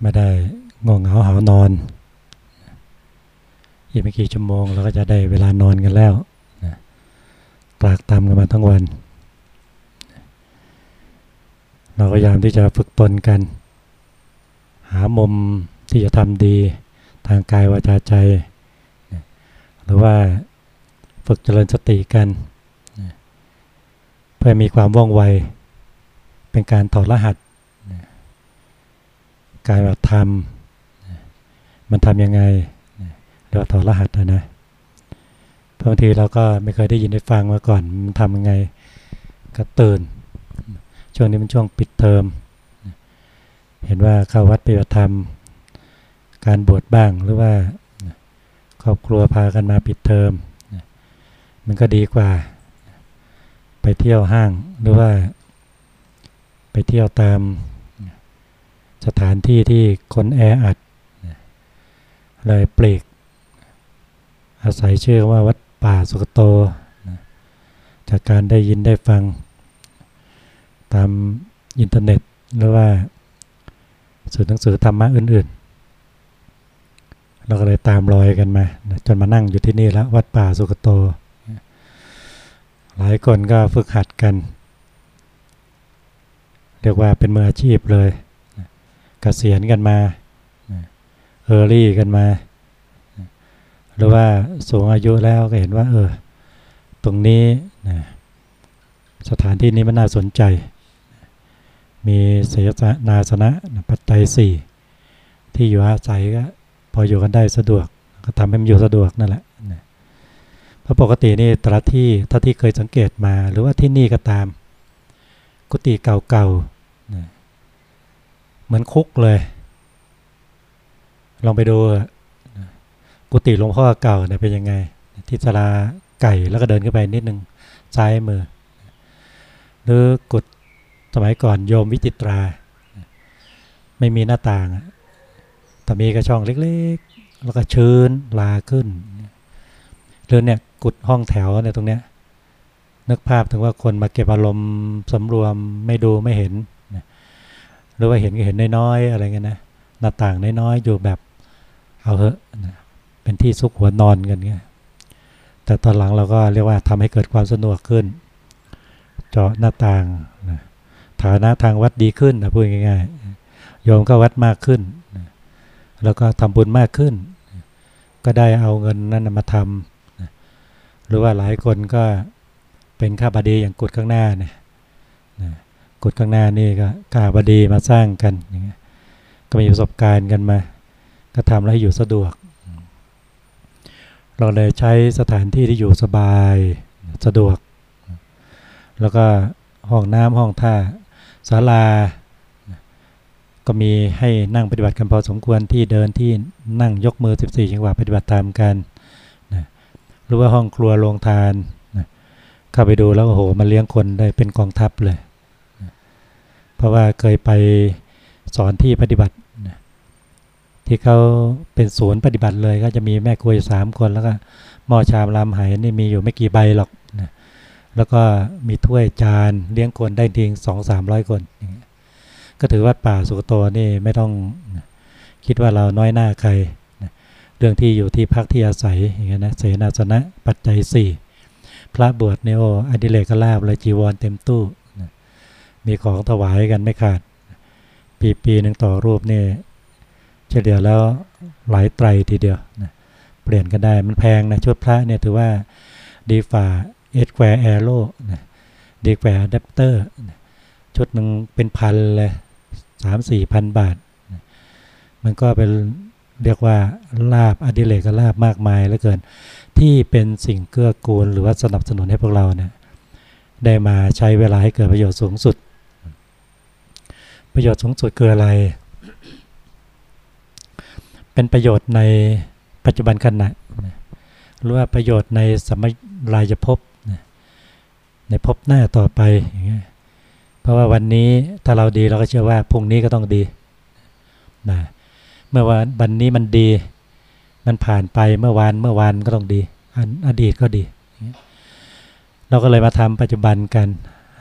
ไม่ได้ง่วงเหงาหานอน อีกไม่กี่ชั่วโมงเราก็จะได้เวลานอนกันแล้วตรากตามกันมาทั้งวัน เราพยายามที่จะฝึกตนกัน หามุมที่จะทำดีทางกายวาจาใจ หรือว่าฝึกเจริญสติกัน เพื่อมีความว่องไว เป็นการถอดรหัส การแบบทำมันทำยังไงเรียกว่าถอดรหัสนะนะบางทีเราก็ไม่เคยได้ยินได้ฟังมาก่อนมันทำยังไงก็ตื่น ช่วงนี้มันช่วงปิดเทอม เห็นว่าเข้าวัดปฏิบัติธรรม การบวชบ้างหรือว่าครอบครัวพากันมาปิดเทอม มันก็ดีกว่า ไปเที่ยวห้างหรือว่า ไปเที่ยวตาม สถานที่ที่คนแออัดเลยเปลกอาศัยชื่อว่าวัดป่าสุกโต จากการได้ยินได้ฟัง ตามอินเทอร์เน็ต หรือว่าสื่อหนังสือธรรมะอื่นๆ เราก็เลยตามรอยกันมา จนมานั่งอยู่ที่นี่แล้ววัดป่าสุกโต หลายคนก็ฝึกหัดกัน เรียกว่าเป็นมืออาชีพเลย กเกษียณกันมาเออรี่กันมา หรือว่าสูงอายุแล้วก็เห็นว่า เออ ตรงนี้นะสถานที่นี้มันน่าสนใจ มีเสนาสนะปัจจัยสี่ที่อยู่อาศัยก็พออยู่กันได้สะดวก ก็ทำให้มันอยู่สะดวกนั่นแหละเพราะปกตินี่แต่ละที่ถ้าที่เคยสังเกตมา หรือว่าที่นี่ก็ตาม กุฏิเก่าๆ เหมือนคุกเลย ลองไปดูกุฏิหลวงพ่อเก่าเนี่ยเป็นยังไง ที่ศาลาไก่แล้วก็เดินขึ้นไปนิดนึงซ้ายมือ หรือกุฏสมัยก่อนโยมวิจิตรา ไม่มีหน้าต่างแต่มีกระช่องเล็กๆ แล้วก็ชื้นลาขึ้นหรือเนี่ยกุดห้องแถวเนี่ยตรงเนี้ยนึกภาพถึงว่าคนมาเก็บอารมณ์สำรวมไม่ดูไม่เห็น หรือว่าเห็นก็เห็นน้อยๆอะไรเงี้ยนะหน้าต่างน้อยๆอยู่แบบเอาเหอะเป็นที่ซุกหัวนอนกันเงี้ยแต่ตอนหลังเราก็เรียกว่าทำให้เกิดความสนุกขึ้น เจาะหน้าต่างฐานะทางวัดดีขึ้นนะพูดง่ายๆโยมก็วัดมากขึ้น แล้วก็ทำบุญมากขึ้น ก็ได้เอาเงินนั้นมาทำหรือว่าหลายคนก็เป็นข้าบดีอย่างกุดข้างหน้าเนี่ยนะ กุดข้างหน้านี่ก็กาบดีมาสร้างกันอย่างเงี้ยก็มีประสบการณ์กันมา ก็ทำแล้วอยู่สะดวก เราเลยใช้สถานที่ที่อยู่สบายสะดวก แล้วก็ห้องน้ำห้องท่าศาลา ก็มีให้นั่งปฏิบัติกันพอสมควรที่เดินที่นั่งยกมือ 14จังหวะปฏิบัติตามกันนะหรือว่าห้องครัวโรงทานนะเข้าไปดูแล้วโอ้โหมันเลี้ยงคนได้เป็นกองทัพเลย ราะว่าเคยไปสอนที่ปฏิบัติ ที่เขาเป็นศูนย์ปฏิบัติเลย ก็จะมีแม่ครัวสามคน แล้วก็หม้อชามรามไหนี่มีอยู่ไม่กี่ใบหรอกนะแล้วก็มีถ้วยจานเลี้ยงคนได้ทิ้งสองสามร้อยคน ก็ถือว่าป่าสุกโตนี่ไม่ต้องคิดว่าเราน้อยหน้าใครเรื่องที่อยู่ที่พักที่อาศัยอย่างเงี้ยนะเสนาสนะปัจจัยสี่พระบวชเนโออดิเลกลาบเลยจีวรเต็มตู้ มีของถวายกันไม่ขาด ปีปีหนึ่งต่อรูปนี่เฉลี่ยแล้วหลายไตรทีเดียวนะเปลี่ยนกันได้มันแพงนะชุดพระเนี่ยถือว่าดีฝ่าเอสแควร์แอโร่ดีแควร์อะแดปเตอร์ชุดหนึ่งเป็นพันเลยสามสี่พันบาท มันก็เป็นเรียกว่าลาบอดิเลกลาบมากมายเหลือเกิน ที่เป็นสิ่งเกื้อกูลหรือว่าสนับสนุนให้พวกเราเนี่ยได้มาใช้เวลาให้เกิดประโยชน์สูงสุด ประโยชน์สูงสุดคืออะไร เป็นประโยชน์ในปัจจุบันขณะหรือว่าประโยชน์ในสมัยรายภพในภพหน้าต่อไปอย่างเงี้ยเพราะว่าวันนี้ถ้าเราดีเราก็เชื่อว่าพรุ่งนี้ก็ต้องดีนะเมื่อวันวันนี้มันดี มันผ่านไปเมื่อวานเมื่อวานก็ต้องดีอดีตก็ดี เราก็เลยมาทำปัจจุบันกัน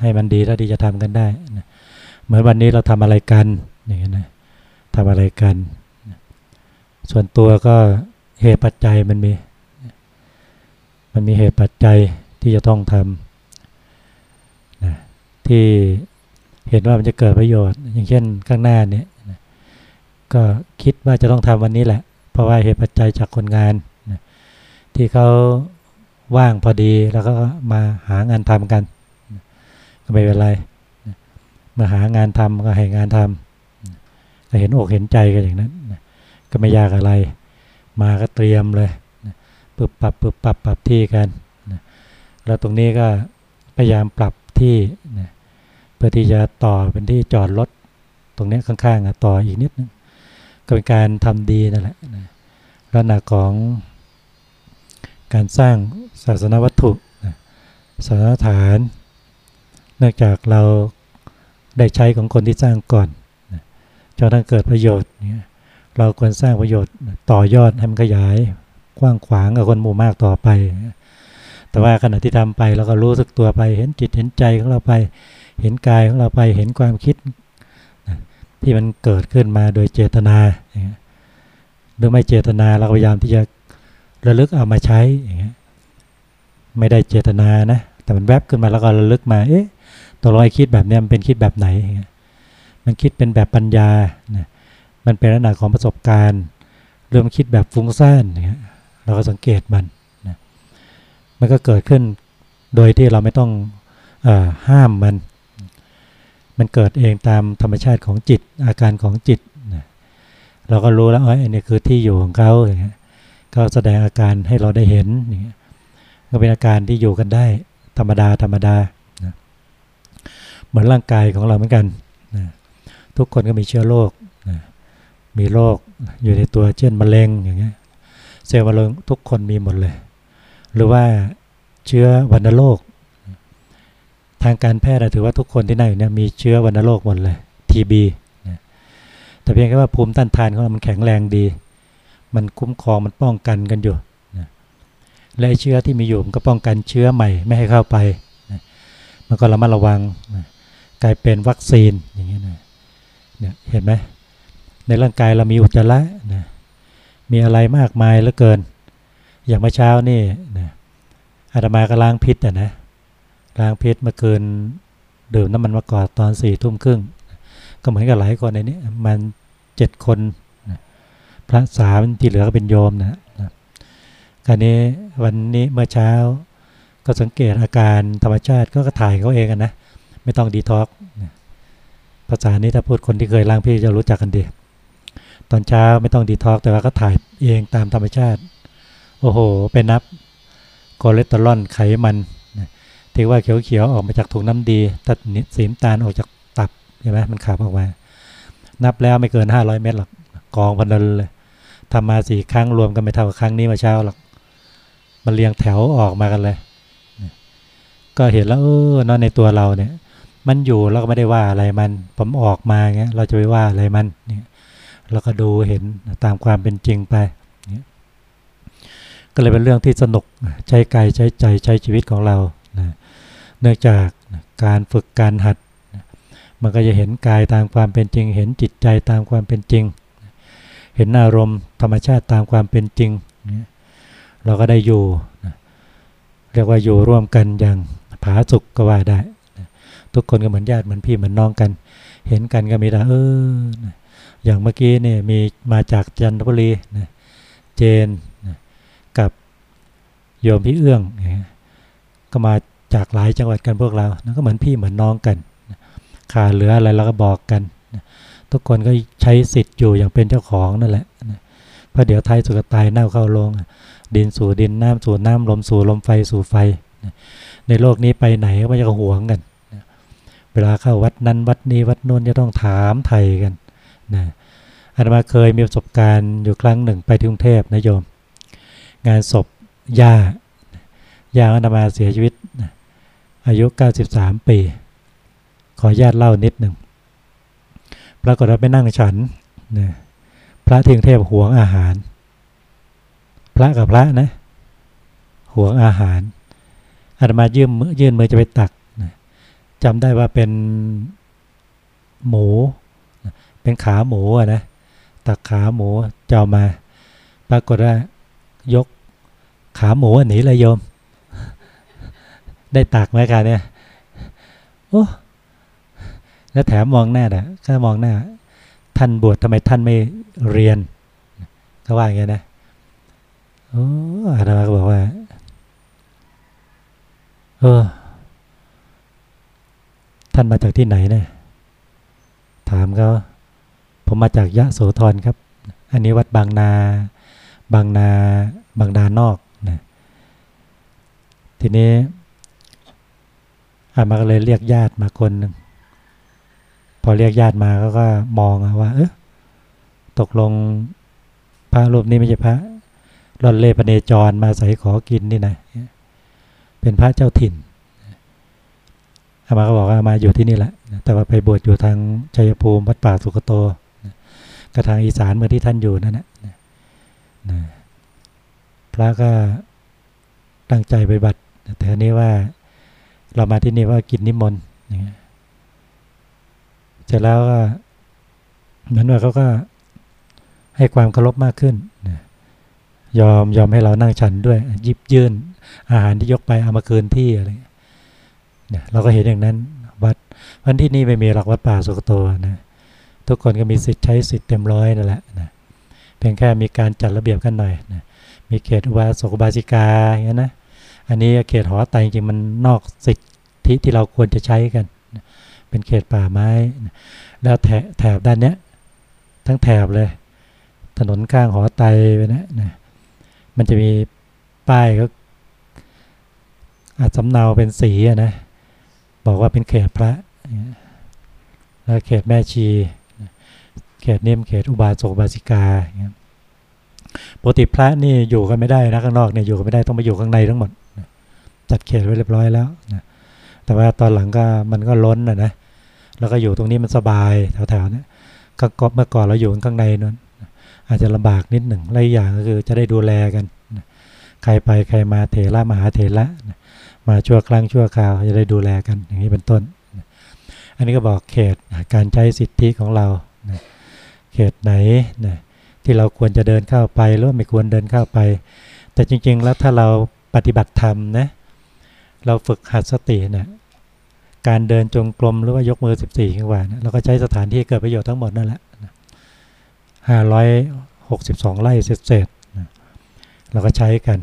ให้มันดีแล้วดีจะทำกันได้นะ เหมือนวันนี้เราทำอะไรกันอย่างนี้นะทำอะไรกัน ส่วนตัวก็เหตุปัจจัยมันมี มันมีเหตุปัจจัยที่จะต้องทำนะที่เห็นว่ามันจะเกิดประโยชน์ อย่างเช่นข้างหน้าเนี่ยนะก็คิดว่าจะต้องทำวันนี้แหละ เพราะว่าเหตุปัจจัยจากคนงานนะที่เขาว่างพอดีแล้วก็มาหางานทำกันนะก็ไม่เป็นไร มาหางานทำก็ให้งานทำนะก็เห็นอกเห็นใจกันอย่างนั้นก็ไม่ยากอะไร มาก็เตรียมเลยปรับปรับปรับปรับปรับที่กันแล้วตรงนี้ก็พยายามปรับที่เพื่อที่จะต่อเป็นที่จอดรถตรงนี้ข้างๆต่ออีกนิดนึงก็เป็นการทำดีนั่นแหละนะลักษณะของการสร้างศาสนวัตถุศาสนฐานเนื่องจากเรา ได้ใช้ของคนที่สร้างก่อนนะจนทั้งเกิดประโยชน์เนี่ยเราควรสร้างประโยชน์ต่อยอดให้มันขยายกว้างขวางกับคนหมู่มากต่อไป แต่ว่าขณะที่ทำไปเราก็รู้สึกตัวไป เห็นจิตเห็นใจของเราไป เห็นกายของเราไป เห็นความคิดที่มันเกิดขึ้นมาโดยเจตนา หรือไม่เจตนาเราพยายามที่จะระลึกเอามาใช้ ไม่ได้เจตนานะ แต่มันแวบขึ้นมาแล้วก็ระลึกมา เอ๊ะ ตัวลอยคิดแบบนี้มันเป็นคิดแบบไหน มันคิดเป็นแบบปัญญานะมันเป็นลักษณะของประสบการณ์ เริ่มคิดแบบฟุ้งซ่านเนี่ยเราก็สังเกตมันนะมันก็เกิดขึ้นโดยที่เราไม่ต้องอห้ามมัน มันเกิดเองตามธรรมชาติของจิต อาการของจิตนะเราก็รู้แล้วอ๋ออันนี้คือที่อยู่ของเขาอย่างเงี้ยก็แสดงอาการให้เราได้เห็นอย่างเงี้ยก็เป็นอาการที่อยู่กันได้ธรรมดาธรรมดา เหมือนร่างกายของเราเหมือนกันนะทุกคนก็มีเชื้อโรคนะมีโรคอยู่ในตัวเช่นมะเร็งอย่างเงี้ยเซลล์มะเร็งทุกคนมีหมดเลย หรือว่าเชื้อวัณโรคทางการแพทย์ถือว่าทุกคนที่นั่งอยู่เนี่ยมีเชื้อวัณโรคหมดเลย TB นะแต่เพียงแค่ว่าภูมิต้านทานของเรามันแข็งแรงดี มันคุ้มครองมันป้องกันกันอยู่และเชื้อที่มีอยู่มันก็ป้องกันเชื้อใหม่ไม่ให้เข้าไป มันก็ระมัดระวังนะ กลายเป็นวัคซีนอย่างเงี้ยนะเนี่ยเห็นไหมในร่างกายเรามีอุจจาระนะมีอะไรมากมายเหลือเกิน อย่างเมื่อเช้านี่นะอาตมาก็ล้างพิษอะนะล้างพิษเมื่อคืนดื่มน้ำมันมะกอกตอนสี่ทุ่มครึ่ง ก็เหมือนกับหลายคนในนี้มันเจ็ดคนนะพระสามที่เหลือก็เป็นโยมนะนะคราวนี้วันนี้เมื่อเช้าก็สังเกตอาการธรรมชาติก็ถ่ายเขาเองนะ ไม่ต้องดีท็อกภาษานี้ถ้าพูดคนที่เคยล้างพิษจะรู้จักกันดี ตอนเช้าไม่ต้องดีท็อกแต่ว่าก็ถ่ายเองตามธรรมชาติ โอ้โหไปนับคอเลสเตอรอลไขมันที่ว่าเขียวๆออกมาจากถุงน้ำดี ตัดสีน้ำตาลออกจากตับใช่ไหมมันขับออกมา นับแล้วไม่เกิน 500 เม็ดหรอกกองพันนเลยทำมาสี่ครั้งรวมกันไม่เท่ากับครั้งนี้มาเช้าหรอกมันเรียงแถวออกมากันเลย ก็เห็นแล้วเออนอนในตัวเราเนี่ย มันอยู่เราก็ไม่ได้ว่าอะไรมัน ผมออกมาเงี้ยเราจะไปว่าอะไรมันเนี่ยเราก็ดูเห็นตามความเป็นจริงไปเนี่ยก็เลยเป็นเรื่องที่สนุกใช้กายใช้ใจใช้ชีวิตของเรานะเนื่องจากการฝึกการหัด มันก็จะเห็นกายตามความเป็นจริง เห็นจิตใจตามความเป็นจริง เห็นอารมณ์ธรรมชาติตามความเป็นจริงเนี่เราก็ได้อยู่ เรียกว่าอยู่ร่วมกันอย่างผาสุกก็ว่าได้ ทุกคนก็เหมือนญาติเหมือนพี่เหมือนน้องกัน เห็นกันก็มีแต่เออ อย่างเมื่อกี้เนี่ยมีมาจากจันทบุรีนะเจนนะกับโยมพี่เอื้องนะก็มาจากหลายจังหวัดกันพวกเรานะก็เหมือนพี่เหมือนน้องกันนะขาเหลืออะไรเราก็บอกกันนะทุกคนก็ใช้สิทธิ์อยู่อย่างเป็นเจ้าของนั่นแหละนะเพราะเดี๋ยวไทยสุกตายเน่าเข้าลง ดินสู่ดินน้ำสู่น้ำลมสู่ลมไฟสู่ไฟ ในโลกนี้ไปไหนก็จะห่วงกัน เวลาเข้าวัดนั้นวัดนี้วัดนู้นจะต้องถามไทยกันนะอาตมาเคยมีประสบการณ์อยู่ครั้งหนึ่งไปที่กรุงเทพนะโยม งานศพย่าย่าอาตมาเสียชีวิต อายุ 93 ปี ขอญาติเล่านิดหนึ่งปรากฏว่าไปนั่งฉันนะพระที่กรุงเทพหวงอาหาร พระกับพระนะหวงอาหารอาตมายื่นมือยื่นมือจะไปตัก จำได้ว่าเป็นหมู เป็นขาหมูอะนะตักขาหมูเจ้ามา ปรากฏว่ายกขาหมูหนีเลยโยม ได้ตักไหมกันเนี่ยโอ้แล้วแถมมองหน้าอะก็มองหน้า ท่านบวชทำไมท่านไม่เรียน ก็ว่าอย่างนี้นะโอ้อาจารย์ก็บอกว่าเออ ท่านมาจากที่ไหนเนี่ยถามเขาผมมาจากยะโสธรครับ อันนี้วัดบางนา บางนา บางนานอกนะทีนี้อามาก็เลยเรียกญาติมาคนหนึ่งพอเรียกญาติมาเขาก็มองว่า เออตกลงพระรูปนี้ไม่ใช่พระรอนเล่พเนจรมาใส่ขอกินนี่นะเป็นพระเจ้าถิ่น อามาก็บอกว่ามาอยู่ที่นี่แหละ แต่ว่าไปบวชอยู่ทางชัยภูมิวัดป่าสุกโตก็ทางอีสานเมื่อที่ท่านอยู่นั่นแหละพระก็ตั้งใจไปบัตรแต่นี้ว่าเรามาที่นี่ว่ากินนิมนต์เสร็จแล้วก็เหมือนว่าเขาก็ให้ความเคารพมากขึ้นยอมยอมให้เรานั่งฉันด้วยยิบยื่นอาหารที่ยกไปเอามาคืนที่อะไรเนี่ย เราก็เห็นอย่างนั้นวัดวันที่นี่ไม่มีหลักวัดป่าสุกโตนะทุกคนก็มีสิทธิ์ใช้สิทธิ์เต็มร้อยนั่นแหละนะเพียงแค่มีการจัดระเบียบกันหน่อยนะมีเขตอุบาสกบาสิกาอย่างนี้นะอันนี้เขตหอไตจริงมันนอกสิทธิที่เราควรจะใช้กันนะเป็นเขตป่าไม้นะแล้วแถบด้านเนี้ยทั้งแถบเลย ถนนข้างหอไตไปนะนะมันจะมีป้ายก็อาจสำเนาเป็นสีนะ บอกว่าเป็นเขตพระ แล้วเขตแม่ชี เขตเนียมเขตอุบาสกบาสิกาปกติพระนี่อยู่กันไม่ได้นะข้างนอกเนี่ยอยู่กันไม่ได้ต้องมาอยู่ข้างในทั้งหมด จัดเขตไว้เรียบร้อยแล้วนะแต่ว่าตอนหลังก็มันก็ล้นนะนะ แล้วก็อยู่ตรงนี้มันสบายแถวๆนี้ก็เมื่อก่อนเราอยู่ข้างในนั้นอาจจะลำบากนิดหนึ่งและอย่างก็คือจะได้ดูแลกัน ใครไปใครมาเถระมหาเถระ มาชั่วครั้งชั่วคราวจะได้ดูแลกันอย่างนี้เป็นต้น อันนี้ก็บอกเขตการใช้สิทธิของเรา เขตไหนที่เราควรจะเดินเข้าไปหรือไม่ควรเดินเข้าไป แต่จริง ๆ แล้วถ้าเราปฏิบัติธรรมนะเราฝึกหัดสตินะการเดินจงกรมหรือว่ายกมือ 14ขึ้นวานะเราก็ใช้สถานที่เกิดประโยชน์ทั้งหมดนั่นแหละห้าร้อยหกสิบสองไร่เศษๆเราก็ใช้กัน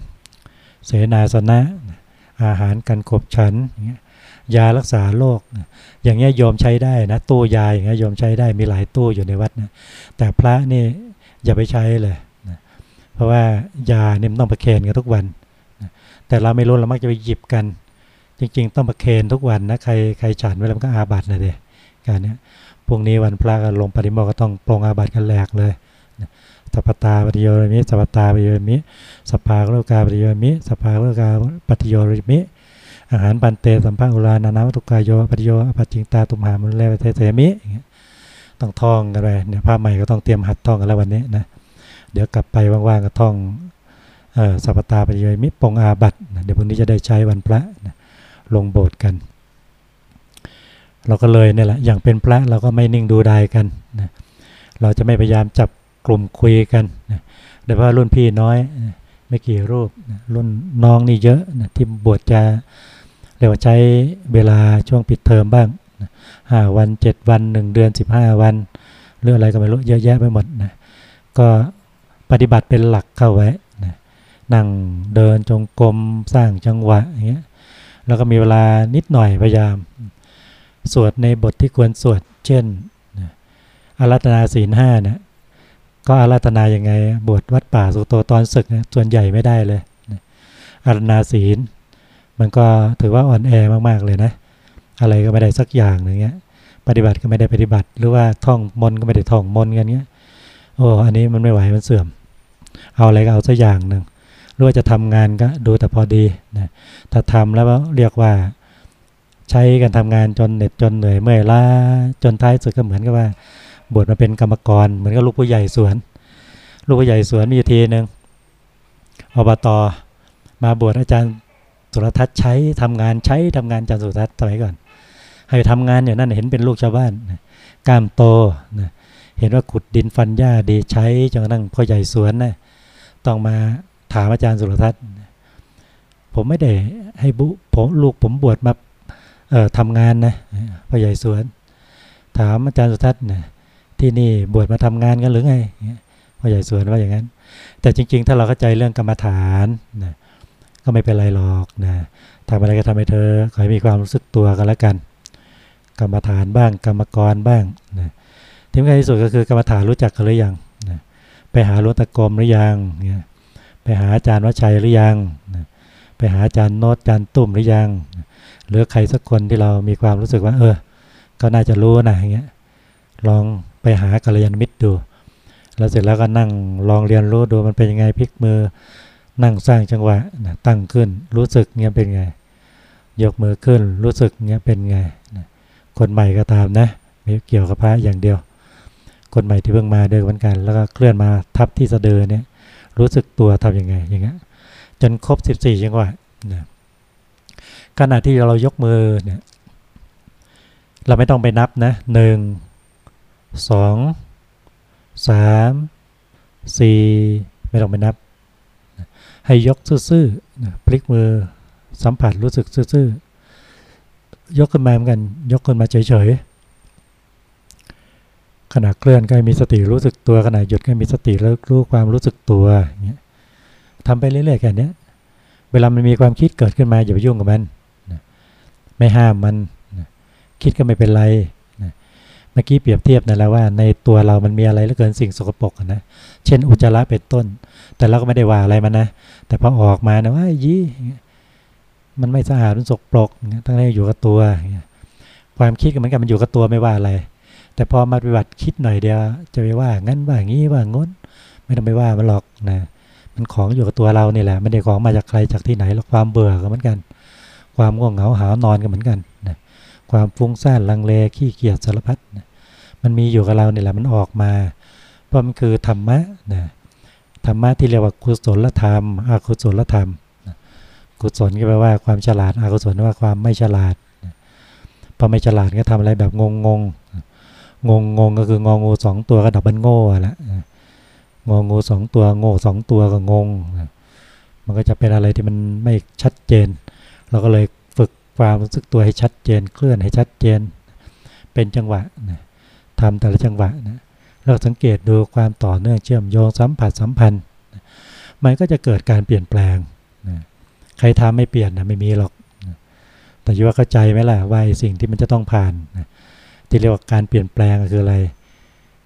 เสนาสนะ อาหารกันขบฉันยารักษาโรคอย่างเงี้ยโยมใช้ได้นะตู้ยาอย่างเงี้ยโยมใช้ได้มีหลายตู้อยู่ในวัดนะแต่พระนี่อย่าไปใช้เลยนะเพราะว่ายาเนี่ยต้องประเคนกันทุกวันนะแต่เราไม่รู้เรามักจะไปหยิบกัน จริง ๆ ต้องประเคนทุกวันนะใครใครฉันไว้แล้วมันก็อาบัตเลยเดการเนี้ยพรุ่งนี้วันพระก็ลงปริโมก็ต้องปรงอาบัตกันแหลกเลย สัพตาปฏิโยริมิ สัพตาปฏิโยริมิ สภาโลกาปฏิโยริมิ สภาโลกาปฏิโยริมิ อาหารปันเตสัมภาอุรานานาวัตุกายโยปฏิโยอปัจจิงตาตุมหามุลเลวเทเสมิ ต้องท่องกันไปเนี่ยผ้าใหม่ก็ต้องเตรียมหัดท่องกันแล้ววันนี้นะ เดี๋ยวกลับไปว่างๆก็ท่องสัพตาปฏิโยริมิปงอาบัตเดี๋ยวพรุ่งนี้จะได้ใช้วันพระนะลงโบสถ์กัน เราก็เลยเนี่ยแหละอย่างเป็นพระเราก็ไม่นิ่งดูดายกันนะเราจะไม่พยายามจับ กลุ่มคุยกันนะโดยเฉพาะรุ่นพี่น้อยนะไม่กี่รูปนะรุ่นน้องนี่เยอะนะที่บวชจะเรียกว่าใช้เวลาช่วงปิดเทอมบ้างห้าวันเจ็ดวันหนึ่งเดือนสิบห้าวันเรื่องอะไรก็ไม่รู้เยอะแยะไปหมดนะก็ปฏิบัติเป็นหลักเข้าไว้นะนั่งเดินจงกรมสร้างจังหวะอย่างเงี้ยแล้วก็มีเวลานิดหน่อยพยายาม สวดในบทที่ควรสวดเช่นอารัตนาศีลห้านะ ก็อาราธนาย่างไง บวชวัดป่าสุโตตอนศึกนะส่วนใหญ่ไม่ได้เลยอาราธนาศีล มันก็ถือว่าอ่อนแอมากๆเลยนะ อะไรก็ไม่ได้สักอย่างอย่างเงี้ย ปฏิบัติก็ไม่ได้ปฏิบัติ หรือว่าท่องมนก็ไม่ได้ท่องมนกันเงี้ย โอ้ อันนี้มันไม่ไหว มันเสื่อม เอาอะไรก็เอาสักอย่างหนึ่งหรือว่าจะทำงานก็ดูแต่พอดีนะ ถ้าทำแล้วเรียกว่าใช้กันทำงานจนเหน็ดจนเหนื่อยเมื่อยล้าจนท้ายสุดก็เหมือนกับว่า บวชมาเป็นกรรมกร เหมือนกับลูกผู้ใหญ่สวน ลูกผู้ใหญ่สวนมีทีหนึ่งอบตมาบวชอาจารย์สุรทัศน์ใช้ทำงานใช้ทำงานอาจารย์สุรทัศน์สมัยก่อน ให้ทำงานอย่างนั้นเห็นเป็นลูกชาวบ้านกล้ามโตเห็นว่าขุดดินฟันหญ้าดีใช้จนกระทั่งพ่อใหญ่สวนนะต้องมาถามอาจารย์สุรทัศน์ผมไม่ได้ให้บุผมลูกผมบวชมาเอ่อทำงานนะพ่อใหญ่สวน ถามอาจารย์สุรทัศน์นะ ที่นี่บวชมาทำงานกันหรือไงพ่อใหญ่สวนว่าอย่างนั้น แต่จริง ๆ ถ้าเราเข้าใจเรื่องกรรมฐานนะก็ไม่เป็นไรหรอกนะทำอะไรก็ทำให้เธอขอให้มีความรู้สึกตัวกันแล้วกัน กรรมฐานบ้าง กรรมกรบ้างนะที่สำคัญที่สุดก็คือกรรมฐานรู้จักกันหรือยังนะไปหาหลวงตะกรมหรือยังนี่ยไปหาอาจารย์วัชัยหรือยังนะไปหาอาจารย์โนตอาจารย์ตุ่มหรือยังนะหรือใครสักคนที่เรามีความรู้สึกว่า เออ ก็น่าจะรู้นะอย่างเงี้ย ลองไปหากัลยาณมิตรดู แล้วเสร็จแล้วก็นั่งลองเรียนรู้ดูมันเป็นยังไงพลิกมือ นั่งสร้างจังหวะนะตั้งขึ้น รู้สึกเงี้ยเป็นไง ยกมือขึ้น รู้สึกเงี้ยเป็นไงนะคนใหม่ก็ตามนะไม่เกี่ยวกับพระอย่างเดียว คนใหม่ที่เพิ่งมาเดินเหมือนกัน แล้วก็เคลื่อนมาทับที่สะดือเนี่ย รู้สึกตัวทำยังไงอย่างเงี้ยจนครบสิบสี่จังหวะนะขณะที่เรายกมือเนี่ยเราไม่ต้องไปนับนะหนึ่ง สองสามสี่ไม่ต้องไปนับ ให้ยกซื่อๆพลิกมือสัมผัสรู้สึกซื่อๆยกขึ้นมาเหมือนกัน ยกขึ้นมาเฉยๆขณะเคลื่อนก็มีสติรู้สึกตัวขณะหยุดก็มีสติแล้วรู้ความรู้สึกตัวเงี้ยทำไปเรื่อยๆแค่นี้เวลามันมีความคิดเกิดขึ้นมาอย่าไปยุ่งกับมันไม่ห้ามมันคิดก็ไม่เป็นไร เมื่อกี้เปรียบเทียบนั่นแหละว่าในตัวเรามันมีอะไรเหลือเกินสิ่งสกปรกนะเช่นอุจจาระเป็นต้น แต่เราก็ไม่ได้ว่าอะไรมันนะแต่พอออกมานะว่ายี่มันไม่สะอาดมันสกปรกตั้งแต่อยู่กับตัวความคิดก็เหมือนกันมันอยู่กับตัวไม่ว่าอะไร แต่พอมาปฏิบัติคิดหน่อยเดียวจะไปว่างั้นว่างี้ว่างนไม่ต้องไปว่ามันหรอกนะมันของอยู่กับตัวเรานี่แหละไม่ได้ของมาจากใครจากที่ไหนหรอกความเบื่อก็เหมือนกัน ความง่วงเหงาหานอนก็เหมือนกันนะ ความฟุ้งซ่านลังเลขี้เกียจสารพัดนะมันมีอยู่กับเราเนี่ยแหละมันออกมา เพราะมันคือธรรมะนะธรรมะที่เรียกว่ากุศลธรรมอกุศลธรรมกุศลก็แปลว่าความฉลาดอกุศลว่าความไม่ฉลาดพอไม่ฉลาดก็ทำอะไรแบบงงงงงงงก็คืองงงูสองตัวก็ดับมันโง่ละงงงูสองตัวโง่สองตัวก็งงมันก็จะเป็นอะไรที่มันไม่ชัดเจน เราก็เลย ความรู้สึกตัวให้ชัดเจน เคลื่อนให้ชัดเจน เป็นจังหวะนะทำแต่ละจังหวะนะเราสังเกตดูความต่อเนื่องเชื่อมโยงสัมผัสสัมพันธ์นะมันก็จะเกิดการเปลี่ยนแปลงนะใครทำไม่เปลี่ยนนะไม่มีหรอกนะแต่ยูว่าเข้าใจไหมล่ะว่าสิ่งที่มันจะต้องผ่านนะที่เรียกว่าการเปลี่ยนแปลงคืออะไร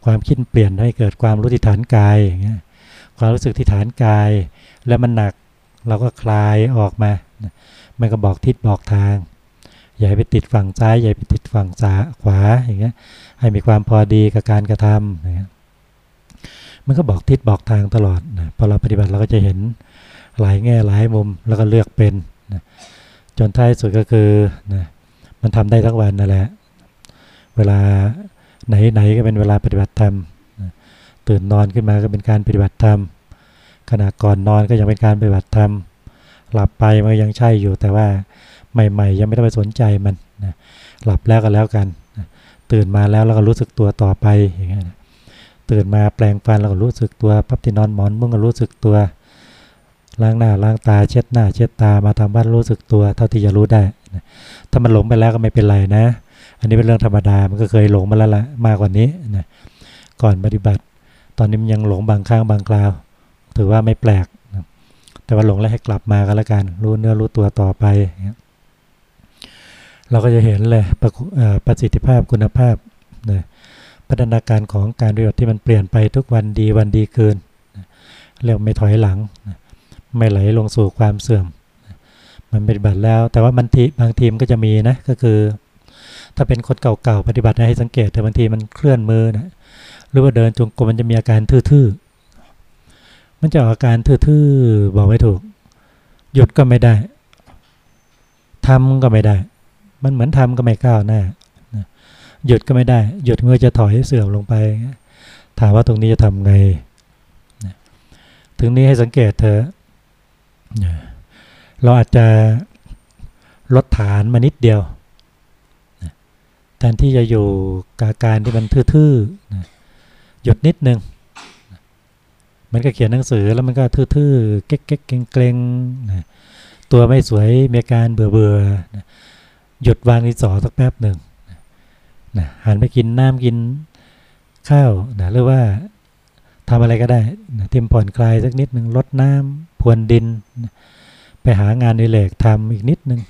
ความคิดเปลี่ยนให้เกิดความรู้ที่ฐานกายอย่างเงี้ยความรู้สึกที่ฐานกาย แล้วมันหนักเราก็คลายออกมานะ มันก็บอกทิศบอกทาง อย่าไปติดฝั่งซ้ายอย่าไปติดฝั่งซ้ายขวาอย่างเงี้ยให้มีความพอดีกับการกระทำอย่างเงี้ยมันก็บอกทิศบอกทางตลอดนะพอเราปฏิบัติเราก็จะเห็นหลายแง่หลายมุมแล้วก็เลือกเป็นนะจนท้ายสุดก็คือนะมันทำได้ทั้งวันนั่นแหละ เวลาไหนไหนก็เป็นเวลาปฏิบัติธรรมนะตื่นนอนขึ้นมาก็เป็นการปฏิบัติธรรมขณะก่อนนอนก็ยังเป็นการปฏิบัติธรรม หลับไปมันยังใช่อยู่แต่ว่าใหม่ ๆ ยังไม่ต้องไปสนใจมันนะหลับแล้วก็แล้วกันนะตื่นมาแล้วเราก็รู้สึกตัวต่อไปอย่างเงี้ยนะตื่นมาแปลงฟันเราก็รู้สึกตัวพับที่นอนหมอนมึงก็รู้สึกตัวล้างหน้าล้างตาเช็ดหน้า เช็ดตามาทำบ้านรู้สึกตัวเท่าที่จะรู้ได้นะถ้ามันหลงไปแล้วก็ไม่เป็นไรนะ อันนี้เป็นเรื่องธรรมดามันก็เคยหลงมาแล้วละมากกว่านี้นะก่อนปฏิบัติ ตอนนี้มันยังหลงบางครั้งบางคราว ถือว่าไม่แปลก แต่ว่าหลงแล้วให้กลับมากันแล้วกัน รู้เนื้อรู้ตัวต่อไปเราก็จะเห็นเลยประประสิทธิภาพคุณภาพนะพัฒนาการของการเรียนที่มันเปลี่ยนไปทุกวันดีวันดีเกินเรียกไม่ถอยหลัง ไม่ไหลลงสู่ความเสื่อม มันปฏิบัติแล้ว แต่ว่าบางทีบางทีมก็จะมีนะก็คือ ถ้าเป็นคนเก่าๆปฏิบัติให้สังเกตแต่บางทีมันเคลื่อนมือนะหรือว่าเดินจงกรมมันจะมีอาการทื่อ มันจะอาการทื่อๆบอกไม่ถูก หยุดก็ไม่ได้ทำก็ไม่ได้ มันเหมือนทำก็ไม่ก้าวหน้าหยุดก็ไม่ได้ หยุดเมื่อจะถอยเสื่อมลงไป ถามว่าตรงนี้จะทำไง ถึงนี้ให้สังเกตเธอเราอาจจะลดฐานมานิดเดียวแทนที่จะอยู่กาการที่มันทื่อๆหยุดนิดนึง มันก็เขียนหนังสือแล้วมันก็ทื่อๆเก๊กๆเกรงๆนะตัวไม่สวยมีการเบื่อเบื่อนะหยุดวางดินสอสักแป๊บหนึ่งนะหันไปกินน้ำกินข้าวนะหรือว่าทำอะไรก็ได้นะทิมผ่อนคลายสักนิดหนึ่งลดน้ำพรวนดินนะไปหางานในเหล็กทำอีกนิดหนึ่ง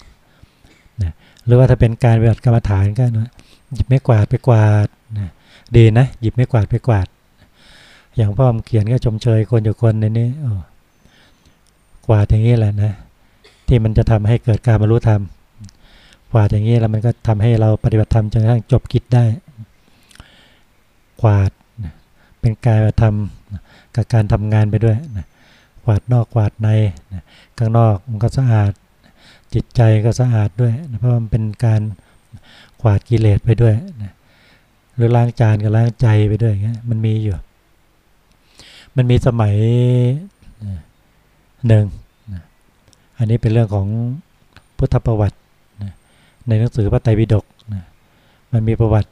นะหรือว่าถ้าเป็นการปฏิบัติกรรมฐานก็นะหยิบไม้กวาดไปกวาดนะดีนะ หยิบไม้กวาดไปกวาด อย่างพ่อมเขียนก็ชมเชยคนอยู่คนในนี้กว่าอย่างนี้แหละนะ ที่มันจะทำให้เกิดการบรรลุธรรมกว่าอย่างนี้แล้วมันก็ทำให้เราปฏิบัติธรรมจนกระทั่งจบกิจได้ กวาดเป็นการทำกับการทำงานไปด้วยนะกวาดนอกกวาดในนะข้างนอกมันก็สะอาด จิตใจก็สะอาดด้วยนะเพราะมันเป็นการกวาดกิเลสไปด้วยนะหรือล้างจานกับล้างใจไปด้วยอย่างเงี้ยมันมีอยู่ มันมีสมัยหนึ่งอันนี้เป็นเรื่องของพุทธประวัติในหนังสือพระไตรปิฎกมันมีประวัติ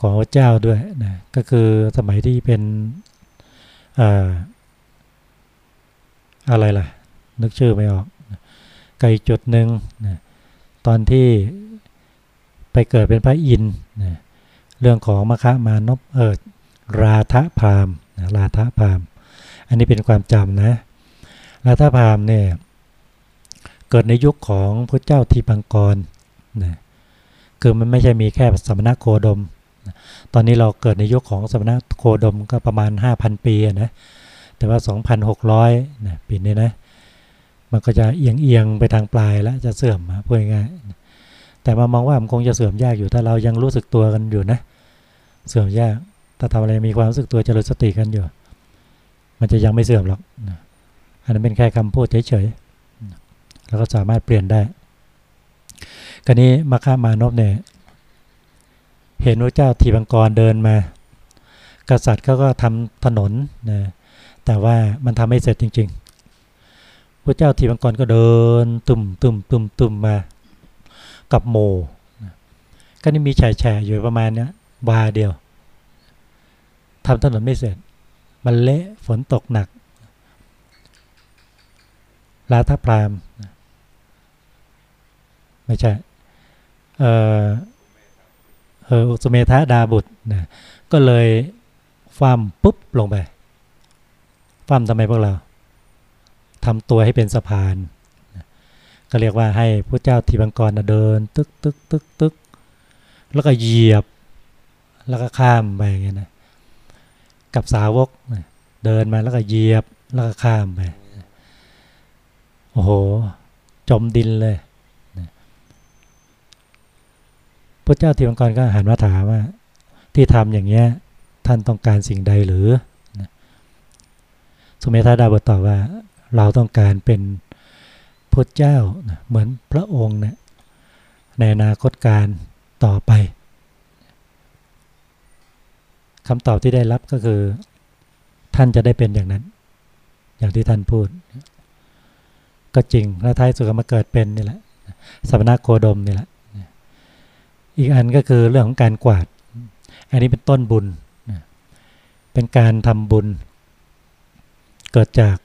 ของพระเจ้าด้วยนะก็คือสมัยที่เป็นอะไรล่ะ นึกชื่อไม่ออกไกลจุดหนึ่งนะตอนที่ไปเกิดเป็นพระอินทร์นะเรื่องของมคะมานพเออราธพราม นะราพาม อันนี้เป็นความจำนะราธพามเนี่ยเกิดในยุคของพระเจ้าทีปังกรนะคือมันไม่ใช่มีแค่สมณะโคดม ตอนนี้เราเกิดในยุคของสมณะโคดมก็ประมาณ 5,000 ปีนะ แต่ว่า 2,600นะปีนี้นะ มันก็จะเอียงเอียงไปทางปลายแล้วจะเสื่อมพูดง่ายแต่มามองว่ามันคงจะเสื่อมยากอยู่ถ้าเรายังรู้สึกตัวกันอยู่นะ เสื่อมยาก ถ้าทำอะไรมีความรู้สึกตัวเจริญสติกันอยู่ มันจะยังไม่เสื่อมหรอกอันนั้นเป็นแค่คำพูดเฉยๆแล้วก็สามารถเปลี่ยนได้กรณีมาฆามานพเนี่ยเห็นพระเจ้าทีบังกรเดินมา กษัตริย์เขาก็ทำถนนนะแต่ว่ามันทำไม่เสร็จจริง ๆ พระเจ้าทีบังกรก็เดินตุ่มตุ่มตุ่มตุ่มมากับโมก็นี่มีแฉะแฉอยู่ประมาณนี้วาเดียว ทำถนนไม่เสร็จ มันเละฝนตกหนักลาทัพรามไม่ใช่เออเออสุเมธาดาบุตรนะก็เลยฟั่มปุ๊บลงไปฟั่มทำไมพวกเราทำตัวให้เป็นสะพานก็เรียกว่าให้พระเจ้าทีบังกรเดิน ตึกตึกตึกตึกแล้วก็เหยียบ แล้วก็ข้ามไปอย่างเงี้ยนะ กับสาวก เดินมาแล้วก็เหยียบแล้วก็ข้ามไปโอ้โห จมดินเลยพระเจ้าทีบังกรก็หันมาถามว่า ที่ทำอย่างเงี้ย ท่านต้องการสิ่งใดหรือสุเมธาดาบตอบว่า เราต้องการเป็นพระเจ้าเหมือนพระองค์เนี่ยในอนาคตการต่อไป คำตอบที่ได้รับก็คือ ท่านจะได้เป็นอย่างนั้น อย่างที่ท่านพูด ก็จริงและท้ายสุดก็มาเกิดเป็นนี่แหละสัมนาโคดมนี่แหละอีกอันก็คือเรื่องของการกวาด อันนี้เป็นต้นบุญ เป็นการทำบุญ เกิดจาก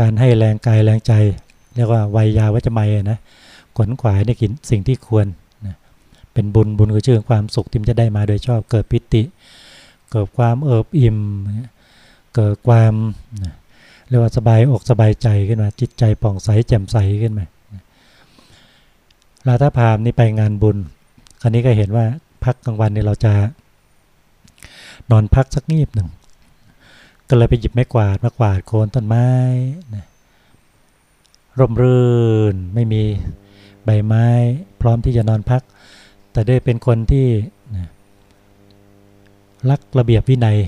การให้แรงกายแรงใจ เรียกว่าวัยยาวัจมัยนะขวนขวายในกินสิ่งที่ควร เป็นบุญบุญคือชื่อความสุขที่มันจะได้มาโดยชอบเกิดปิติ เกิดความเอิบอิ่ม เกิดความเรียกว่าสบายอกสบายใจขึ้นมา จิตใจป่องใสแจ่มใสขึ้นมาลาทพามนี่ไปงานบุญ คราวนี้ก็เห็นว่าพักกลางวันนี่เราจะนอนพักสักนิดหนึ่ง ก็เลยไปหยิบไม้กวาดมากวาดโคนต้นไม้นะร่มรื่นไม่มีใบไม้ พร้อมที่จะนอนพัก แต่ด้วยเป็นคนที่ รักระเบียบวินัย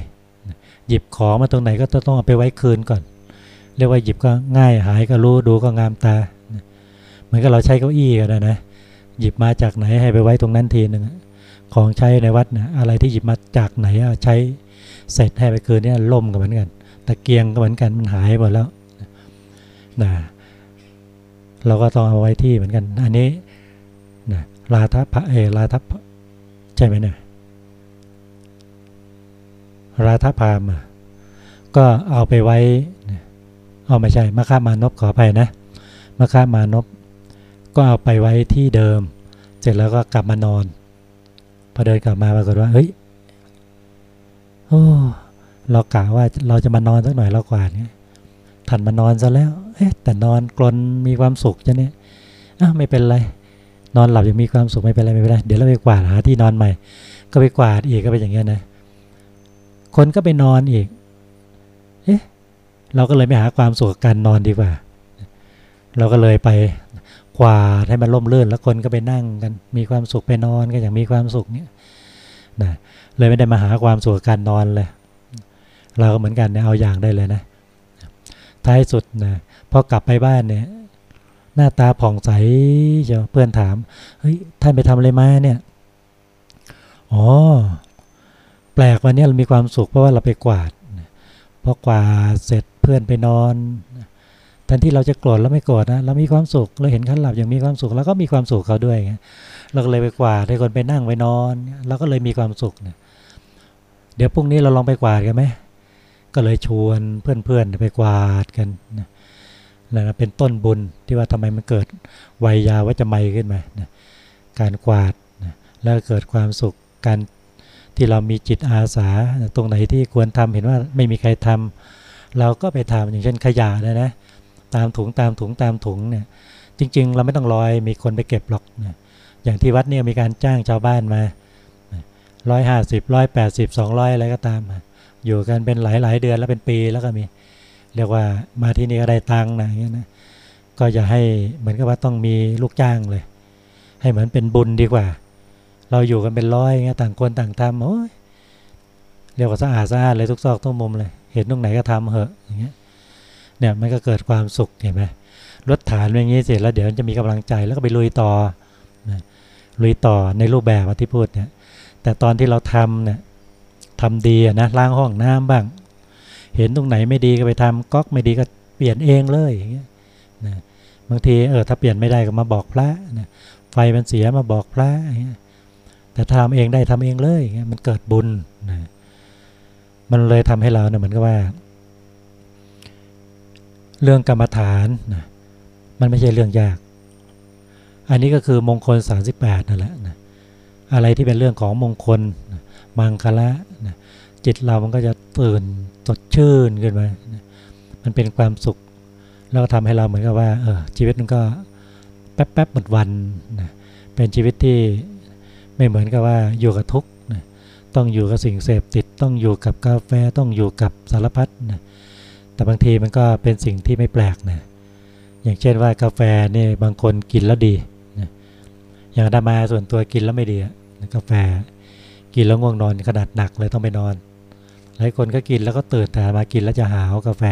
หยิบของมาตรงไหนก็ต้องเอาไปไว้คืนก่อน เรียกว่าหยิบก็ง่ายหายก็รู้ดูก็งามตาเหมือนกับเราใช้เก้าอี้กันนะนะ หยิบมาจากไหนให้ไปไว้ตรงนั้นทีหนึ่งของใช้ในวัดนะอะไรที่หยิบมาจากไหนใช้เสร็จให้ไปคืนนี่ล่มก็เหมือนกันตะเกียงก็เหมือนกันมันหายหมดแล้วนะเราก็ต้องเอาไว้ที่เหมือนกัน อันนี้นะลาทัพพระเอลาทัพใช่ไหมเนี่ย ราธพามก็เอาไปไว้เอาไม่ใช่มะขามานพขอไปนะมะขามานพก็เอาไปไว้ที่เดิม เสร็จแล้วก็กลับมานอน พอเดินกลับมาปรากฏว่าเฮ้ยโอ้เรากะว่าเราจะมานอนสักหน่อยเรากวาดเนี่ยทันมานอนซะแล้ว เอ๊ะแต่นอนกลนมีความสุขจะเนี่ยอ้าไม่เป็นไร นอนหลับยังมีความสุขไม่เป็นไรไม่เป็นไร เดี๋ยวเราไปกวาดหาที่นอนใหม่ ก็ไปกวาดอีกก็เป็นอย่างเงี้ยนะ คนก็ไปนอนอีก เอ๊ะ เราก็เลยไม่หาความสุขการนอนดีกว่า เราก็เลยไปกวาดให้มันร่มรื่นแล้วคนก็ไปนั่งกัน มีความสุขไปนอนกันอย่างมีความสุขเนี่ยนะเลยไม่ได้มาหาความสุขการนอนเลย เราก็เหมือนกันเนี่ยเอาอย่างได้เลยนะ ท้ายสุดนะพอกลับไปบ้านเนี่ย หน้าตาผ่องใสเจ้าเพื่อนถาม เฮ้ย ท่านไปทำอะไรมาเนี่ย อ๋อ แปลกวันนี้เรามีความสุขเพราะว่าเราไปกวาดพอกวาดเสร็จเพื่อนไปนอนแทนที่เราจะโกรธแล้วไม่โกรธนะเรามีความสุขเราเห็นเขาหลับอย่างมีความสุขแล้วก็มีความสุขเขาด้วยเราก็เลยไปกวาดให้คนไปนั่งไปนอนเราก็เลยมีความสุขเนี่ยเดี๋ยวพรุ่งนี้เราลองไปกวาดกันไหมก็เลยชวนเพื่อนๆไปกวาดกันนะนะเป็นต้นบุญที่ว่าทำไมมันเกิดวัยยาวัจจะไม่ขึ้นมานะการกวาดนะแล้วเกิดความสุขการ ที่เรามีจิตอาสา ตรงไหนที่ควรทำเห็นว่าไม่มีใครทำเราก็ไปทำอย่างเช่นขยะนะนะตามถุงตามถุงตามถุงเนี่ยจริง ๆ เราไม่ต้องรอยมีคนไปเก็บหรอกนะอย่างที่วัดเนี่ยมีการจ้างชาวบ้านมาร้อยห้าสิบร้อยแปดสิบสองร้อยอะไรก็ตาม อยู่กันเป็นหลายๆเดือนแล้วเป็นปีแล้วก็มี เรียกว่ามาที่นี่ก็ได้ตังค์นะอย่างเงี้ยนะก็อย่าให้เหมือนกับว่าต้องมีลูกจ้างเลย ให้เหมือนเป็นบุญดีกว่า เราอยู่กันเป็นร้อยเงี้ยต่างคนต่างทำโอ้ยเรียกว่าสะอาดสะอาดเลยทุกซอกทุกมุมเลย เห็นตรงไหนก็ทำเหอะอย่างเงี้ยเนี่ยมันก็เกิดความสุขเห็นไหมลดฐานอย่างนี้เสร็จแล้วเดี๋ยวจะมีกำลังใจแล้วก็ไปลุยต่อนะลุยต่อในรูปแบบที่พูดเนี่ยแต่ตอนที่เราทำเนี่ยทำดีนะล้างห้องน้ำบ้าง เห็นตรงไหนไม่ดีก็ไปทำก๊อกไม่ดีก็เปลี่ยนเองเลยอย่างเงี้ยนะบางทีเออถ้าเปลี่ยนไม่ได้ก็มาบอกพระนะไฟมันเสียมาบอกพระอย่างเงี้ย แต่ทำเองได้ทำเองเลยมันเกิดบุญนะมันเลยทำให้เราเนี่ยเหมือนกับว่า เรื่องกรรมฐานนะมันไม่ใช่เรื่องยาก อันนี้ก็คือมงคล 38นั่นแหละนะอะไรที่เป็นเรื่องของมงคลนะมังคละนะจิตเรามันก็จะตื่นสดชื่นขึ้นมานะมันเป็นความสุข แล้วก็ทำให้เราเหมือนกับว่าเออชีวิตมันก็แป๊บแป๊บหมดวันนะเป็นชีวิตที่ ไม่เหมือนกับว่าอยู่กับทุกข์นะต้องอยู่กับสิ่งเสพติดต้องอยู่กับกาแฟต้องอยู่กับสารพัดนะแต่บางทีมันก็เป็นสิ่งที่ไม่แปลกนะอย่างเช่นว่ากาแฟนี่บางคนกินแล้วดีนะอย่างดามาส่วนตัวกินแล้วไม่ดีนะกาแฟกินแล้วง่วงนอนขนาดหนักเลยต้องไปนอน หลายคนก็กินแล้วก็ตื่นแต่มากินแล้วจะหาวกาแฟ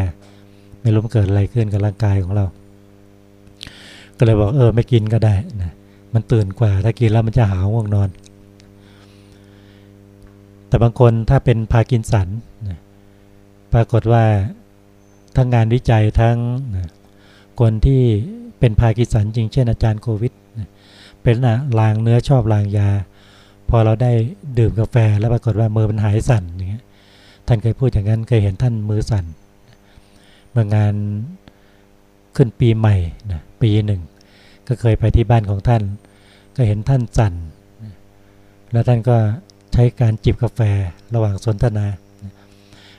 ไม่รู้มันเกิดอะไรขึ้นกับร่างกายของเรา ก็เลยบอกเออไม่กินก็ได้นะ มันตื่นกว่า ถ้ากินแล้วมันจะหาวง่วงนอน แต่บางคนถ้าเป็นพากินสันนะปรากฏว่าทั้งงานวิจัยทั้งคนที่เป็นพากินสันจริงเช่นอาจารย์โควิดเป็นนะลางเนื้อชอบลางยา พอเราได้ดื่มกาแฟแล้วปรากฏว่ามือมันหายสั่นอย่างเงี้ยท่านเคยพูดอย่างนั้นเคยเห็นท่านมือสั่นเมื่องานขึ้นปีใหม่นะปีหนึ่ง ก็เคยไปที่บ้านของท่าน ก็เห็นท่านสั่น แล้วท่านก็ใช้การจิบกาแฟระหว่างสนทนา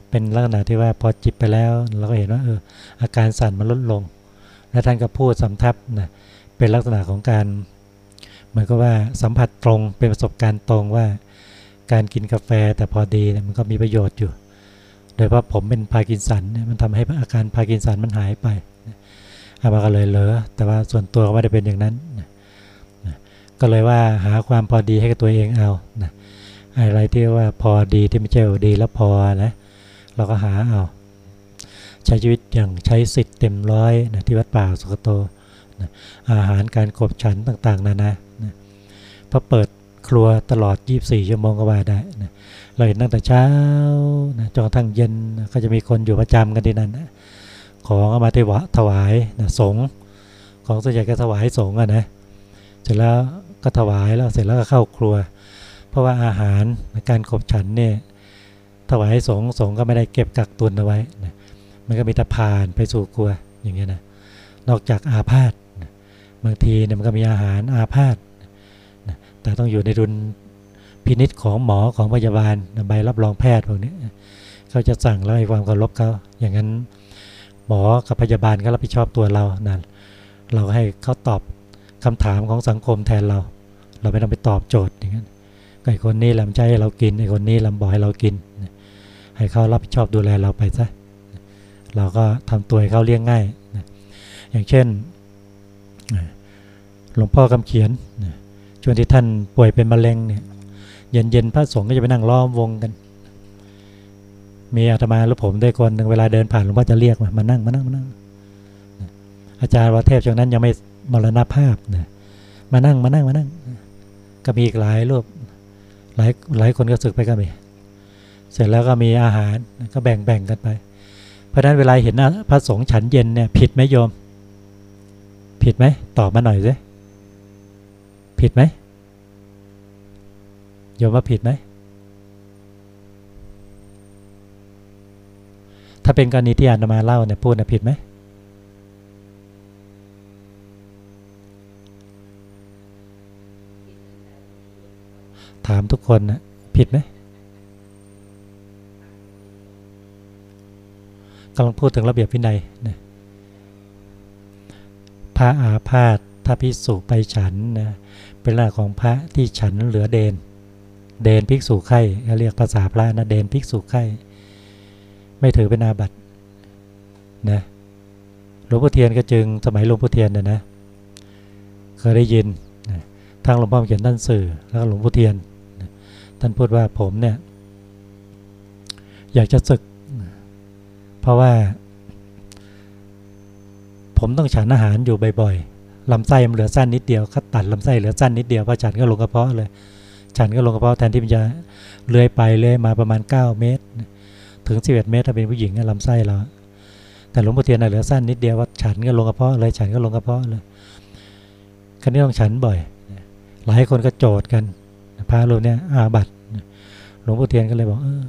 เป็นลักษณะที่ว่าพอจิบไปแล้ว เราก็เห็นว่าเอออาการสั่นมันลดลง และท่านก็พูดสำทับนะเป็นลักษณะของการเหมือนกับว่าสัมผัสตรงเป็นประสบการณ์ตรงว่า การกินกาแฟแต่พอดีมันก็มีประโยชน์อยู่ โดยเพราะผมเป็นพากินสันมันทำให้อาการพากินสันมันหายไป อาบาก็เลยเหลอแต่ว่าส่วนตัวก็ไม่ได้เป็นอย่างนั้นก็เลยว่าหาความพอดีให้กับตัวเองเอานะอะไรที่ว่าพอดีที่ไม่ใช่ดีแล้วพอนะเราก็หาเอา ใช้ชีวิตอย่างใช้สิทธิ์เต็มร้อยนะที่วัดป่าสุขโตนะอาหารการขบฉันต่างๆนานานะพอเปิดครัวตลอด 24 ชั่วโมงก็ว่าได้นะเราเห็นตั้งแต่เช้านะจนกระทั่งเย็นนะก็จะมีคนอยู่ประจำกันที่นั่นนะ ของเอามาถวาถวายนะสงของส่วนใหญ่ก็ถวายสงอะนะเสร็จแล้วก็ถวายแล้วเสร็จแล้วก็เข้าครัว เพราะว่าอาหารการขบฉันเนี่ยถวายสงสงก็ไม่ได้เก็บกักตุนเอาไว้นะมันก็มีแต่ผ่านไปสู่ครัวอย่างเงี้ยนะนอกจากอาพาธนะบางทีเนี่ยมันก็มีอาหารอาพาธนะแต่ต้องอยู่ในดุลพินิษของหมอของพยาบาลใบรับรองแพทย์พวกนี้เขาจะสั่งแล้วให้ความเคารพเขาอย่างนั้น หมอกับพยาบาลก็รับผิดชอบตัวเรานะเราก็ให้เขาตอบคำถามของสังคมแทนเรา เราไม่ต้องไปตอบโจทย์อย่างนั้นไอ้คนนี้ลำใจให้เรากินไอ้คนนี้ลำบอกให้เรากิน ให้เขารับผิดชอบดูแลเราไปซะเราก็ทำตัวให้เขาเลี้ยงง่ายอย่างเช่นหลวงพ่อคำเขียนช่วงที่ท่านป่วยเป็นมะเร็งเนี่ยเย็นๆพระสงฆ์ก็จะไปนั่งล้อมวงกัน มีอาตมาหรือผมได้คนหนึ่งเวลาเดินผ่านหลวงพ่อจะเรียกมามานั่งมานั่งมานั่งอาจารย์วาเทพช่วงนั้นยังไม่มรณภาพนะมานั่งมานั่งมานั่ง ก็มีอีกหลายรูปหลายหลายคนก็สึกไปก็มีเสร็จแล้วก็มีอาหารก็แบ่งแบ่งกันไป เพราะฉะนั้นเวลาเห็นพระสงฆ์ฉันเย็นเนี่ยผิดไหมโยม ผิดไหมตอบมาหน่อยสิผิดไหมโยมว่าผิดไหม ถ้าเป็นกรณีที่อาตมาเล่าเนี่ยพูดนะผิดไหมถามทุกคนนะผิดไหมกำลังพูดถึงระเบียบวินัยนะพระอาพาธถ้าพิสุไปฉันนะเป็นลักของพระที่ฉันเหลือเดน เดนภิกษุไข่เรียกภาษาพระนะเดนภิกษุไข่ ไม่ถือเป็นอาบัตินะหลวงพ่อเทียนก็จึงสมัยหลวงพ่อเทียนนะนะเคยได้ยินนะทางหลวงพ่อเขียนท่านสื่อแล้วก็หลวงพ่อเทียนท่านพูดว่าผมเนี่ยอยากจะศึก เพราะว่า ผมต้องฉันอาหารอยู่บ่อยๆลำไส้มันเหลือสั้นนิดเดียวเขาตัดลำไส้เหลือสั้นนิดเดียวพอฉันก็ลงกระเพาะเลย ฉันก็ลงกระเพาะแทนที่มันจะเลื้อยไปเลื้อยมาประมาณ 9 เมตร ถึง 11 เมตรถ้าเป็นผู้หญิงลำไส้เราแต่หลวงพ่อเทียนเหลือสั้นนิดเดียวว่าฉันก็ลงกระเพาะเลยฉันก็ลงกระเพาะเลยคันนี้ต้องฉันบ่อย หลายคนก็โจทย์กันพระรูปเนี้ยอาบัตหลวงพ่อเทียนก็เลยบอกเออ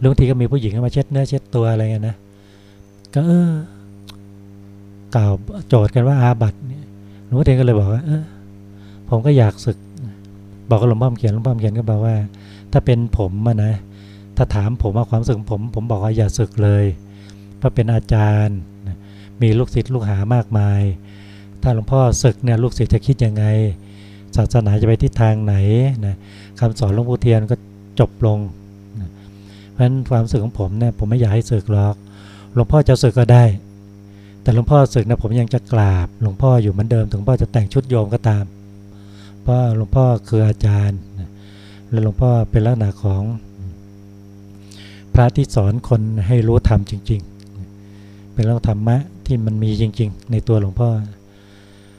หลวงทีก็มีผู้หญิงมาเช็ดเนื้อเช็ดตัวอะไรเงี้ยนะก็เออกล่าวโจทย์กันว่าอาบัตเนี่ยหลวงพ่อเทียนก็เลยบอกว่าเออผมก็อยากศึก บอกกับหลวงพ่อเขียนหลวงพ่อเขียนก็บอกว่า ถ้าเป็นผมอะนะ ถ้าถามผมว่าความสึกผม ผมบอกว่าอย่าศึกเลย เพราะเป็นอาจารย์ มีลูกศิษย์ลูกหามากมาย ถ้าหลวงพ่อศึกเนี่ยลูกศิษย์จะคิดยังไง ศาสนาจะไปทิศทางไหนนะคำสอนหลวงพ่อเทียนก็จบลงนะเพราะฉะนั้นความสึกของผมเนี่ยผมไม่อยากให้สึกหรอก หลวงพ่อจะสึกก็ได้ แต่หลวงพ่อสึกนะผมยังจะกราบ หลวงพ่ออยู่เหมือนเดิม ถึงพ่อจะแต่งชุดโยมก็ตาม เพราะหลวงพ่อคืออาจารย์นะและหลวงพ่อเป็นลักษณะของ ระที่สอนคนให้รู้ธรรมจริง ๆ เป็นเรื่องธรรมะที่มันมีจริง ๆ ในตัวหลวงพ่อ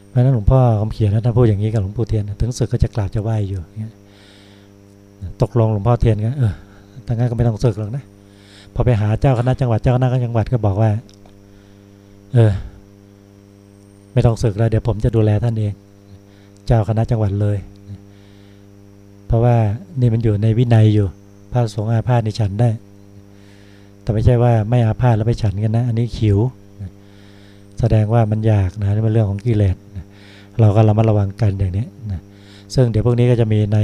เพราะนั้นหลวงพ่อคำเขียนนะท่านพูดอย่างนี้กับหลวงปู่เทียนถึงศึกก็จะกราบจะไหว้อยู่ตกลงหลวงพ่อเทียนก็เออถ้างั้นก็ไม่ต้องศึกหรอกนะพอไปหาเจ้าคณะจังหวัดเจ้าคณะจังหวัดก็บอกว่า เออ ไม่ต้องศึกแล้วเดี๋ยวผมจะดูแลท่านเอง เจ้าคณะจังหวัดเลย เพราะว่านี่มันอยู่ในวินัยอยู่พระสงฆ์อาพาธในฉันได้ แต่ไม่ใช่ว่าไม่อาพาธแล้วไปฉันกันนะ อันนี้ขิว แสดงว่ามันอยากนะนี่เป็นเรื่องของกิเลสเราก็ระมัดระวังกันอย่างนี้นะซึ่งเดี๋ยวพวกนี้ก็จะมีใน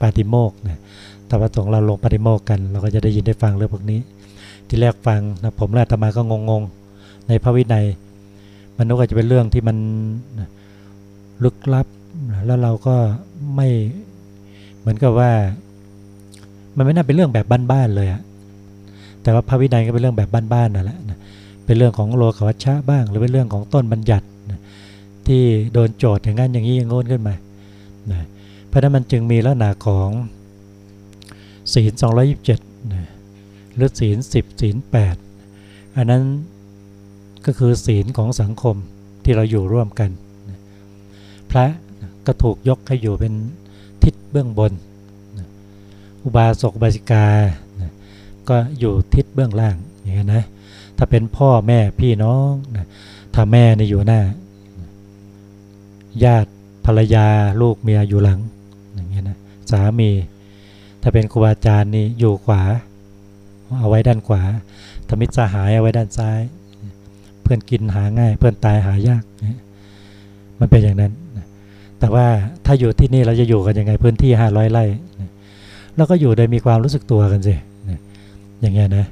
ปาติโมกนะถ้าพระสงฆ์เราลงปาติโมกกัน เราก็จะได้ยินได้ฟังเรื่องพวกนี้ ที่แรกฟังนะผมและธรรมาก็งงๆ ในพระวินัยมันก็จะเป็นเรื่องที่มันลึกลับ แล้วเราก็ไม่เหมือนกับว่า มันไม่น่าเป็นเรื่องแบบบ้านๆเลยอะ แต่ว่าพระวินัยก็เป็นเรื่องแบบบ้านๆนั่นแหละเป็นเรื่องของโลกวัชชะบ้าง หรือเป็นเรื่องของต้นบัญญัติที่โดนโจทย์อย่างนั้นอย่างนี้อย่างโน้นขึ้นมาเพราะนั้นมันจึงมีลักษณะของศีล227นะหรือศีล10ศีล8อันนั้นก็คือศีลของสังคมที่เราอยู่ร่วมกัน พระก็ถูกยกให้อยู่เป็นทิศเบื้องบน อุบาสกบาสิกา ก็อยู่ทิศเบื้องล่างอย่างนี้นะถ้าเป็นพ่อแม่พี่น้องนะถ้าแม่ในอยู่หน้า ญาติภรรยาลูกเมียอยู่หลังอย่างเงี้ยนะสามี ถ้าเป็นครูบาอาจารย์นี่อยู่ขวา เอาไว้ด้านขวาธมิตรสหายเอาไว้ด้านซ้าย เพื่อนกินหาง่าย เพื่อนตายหายากมันเป็นอย่างนั้นแต่ว่าถ้าอยู่ที่นี่เราจะอยู่กันยังไงพื้นที่ห้าร้อยไร่เราก็อยู่โดยมีความรู้สึกตัวกันสิ อย่างเงี้ยนะ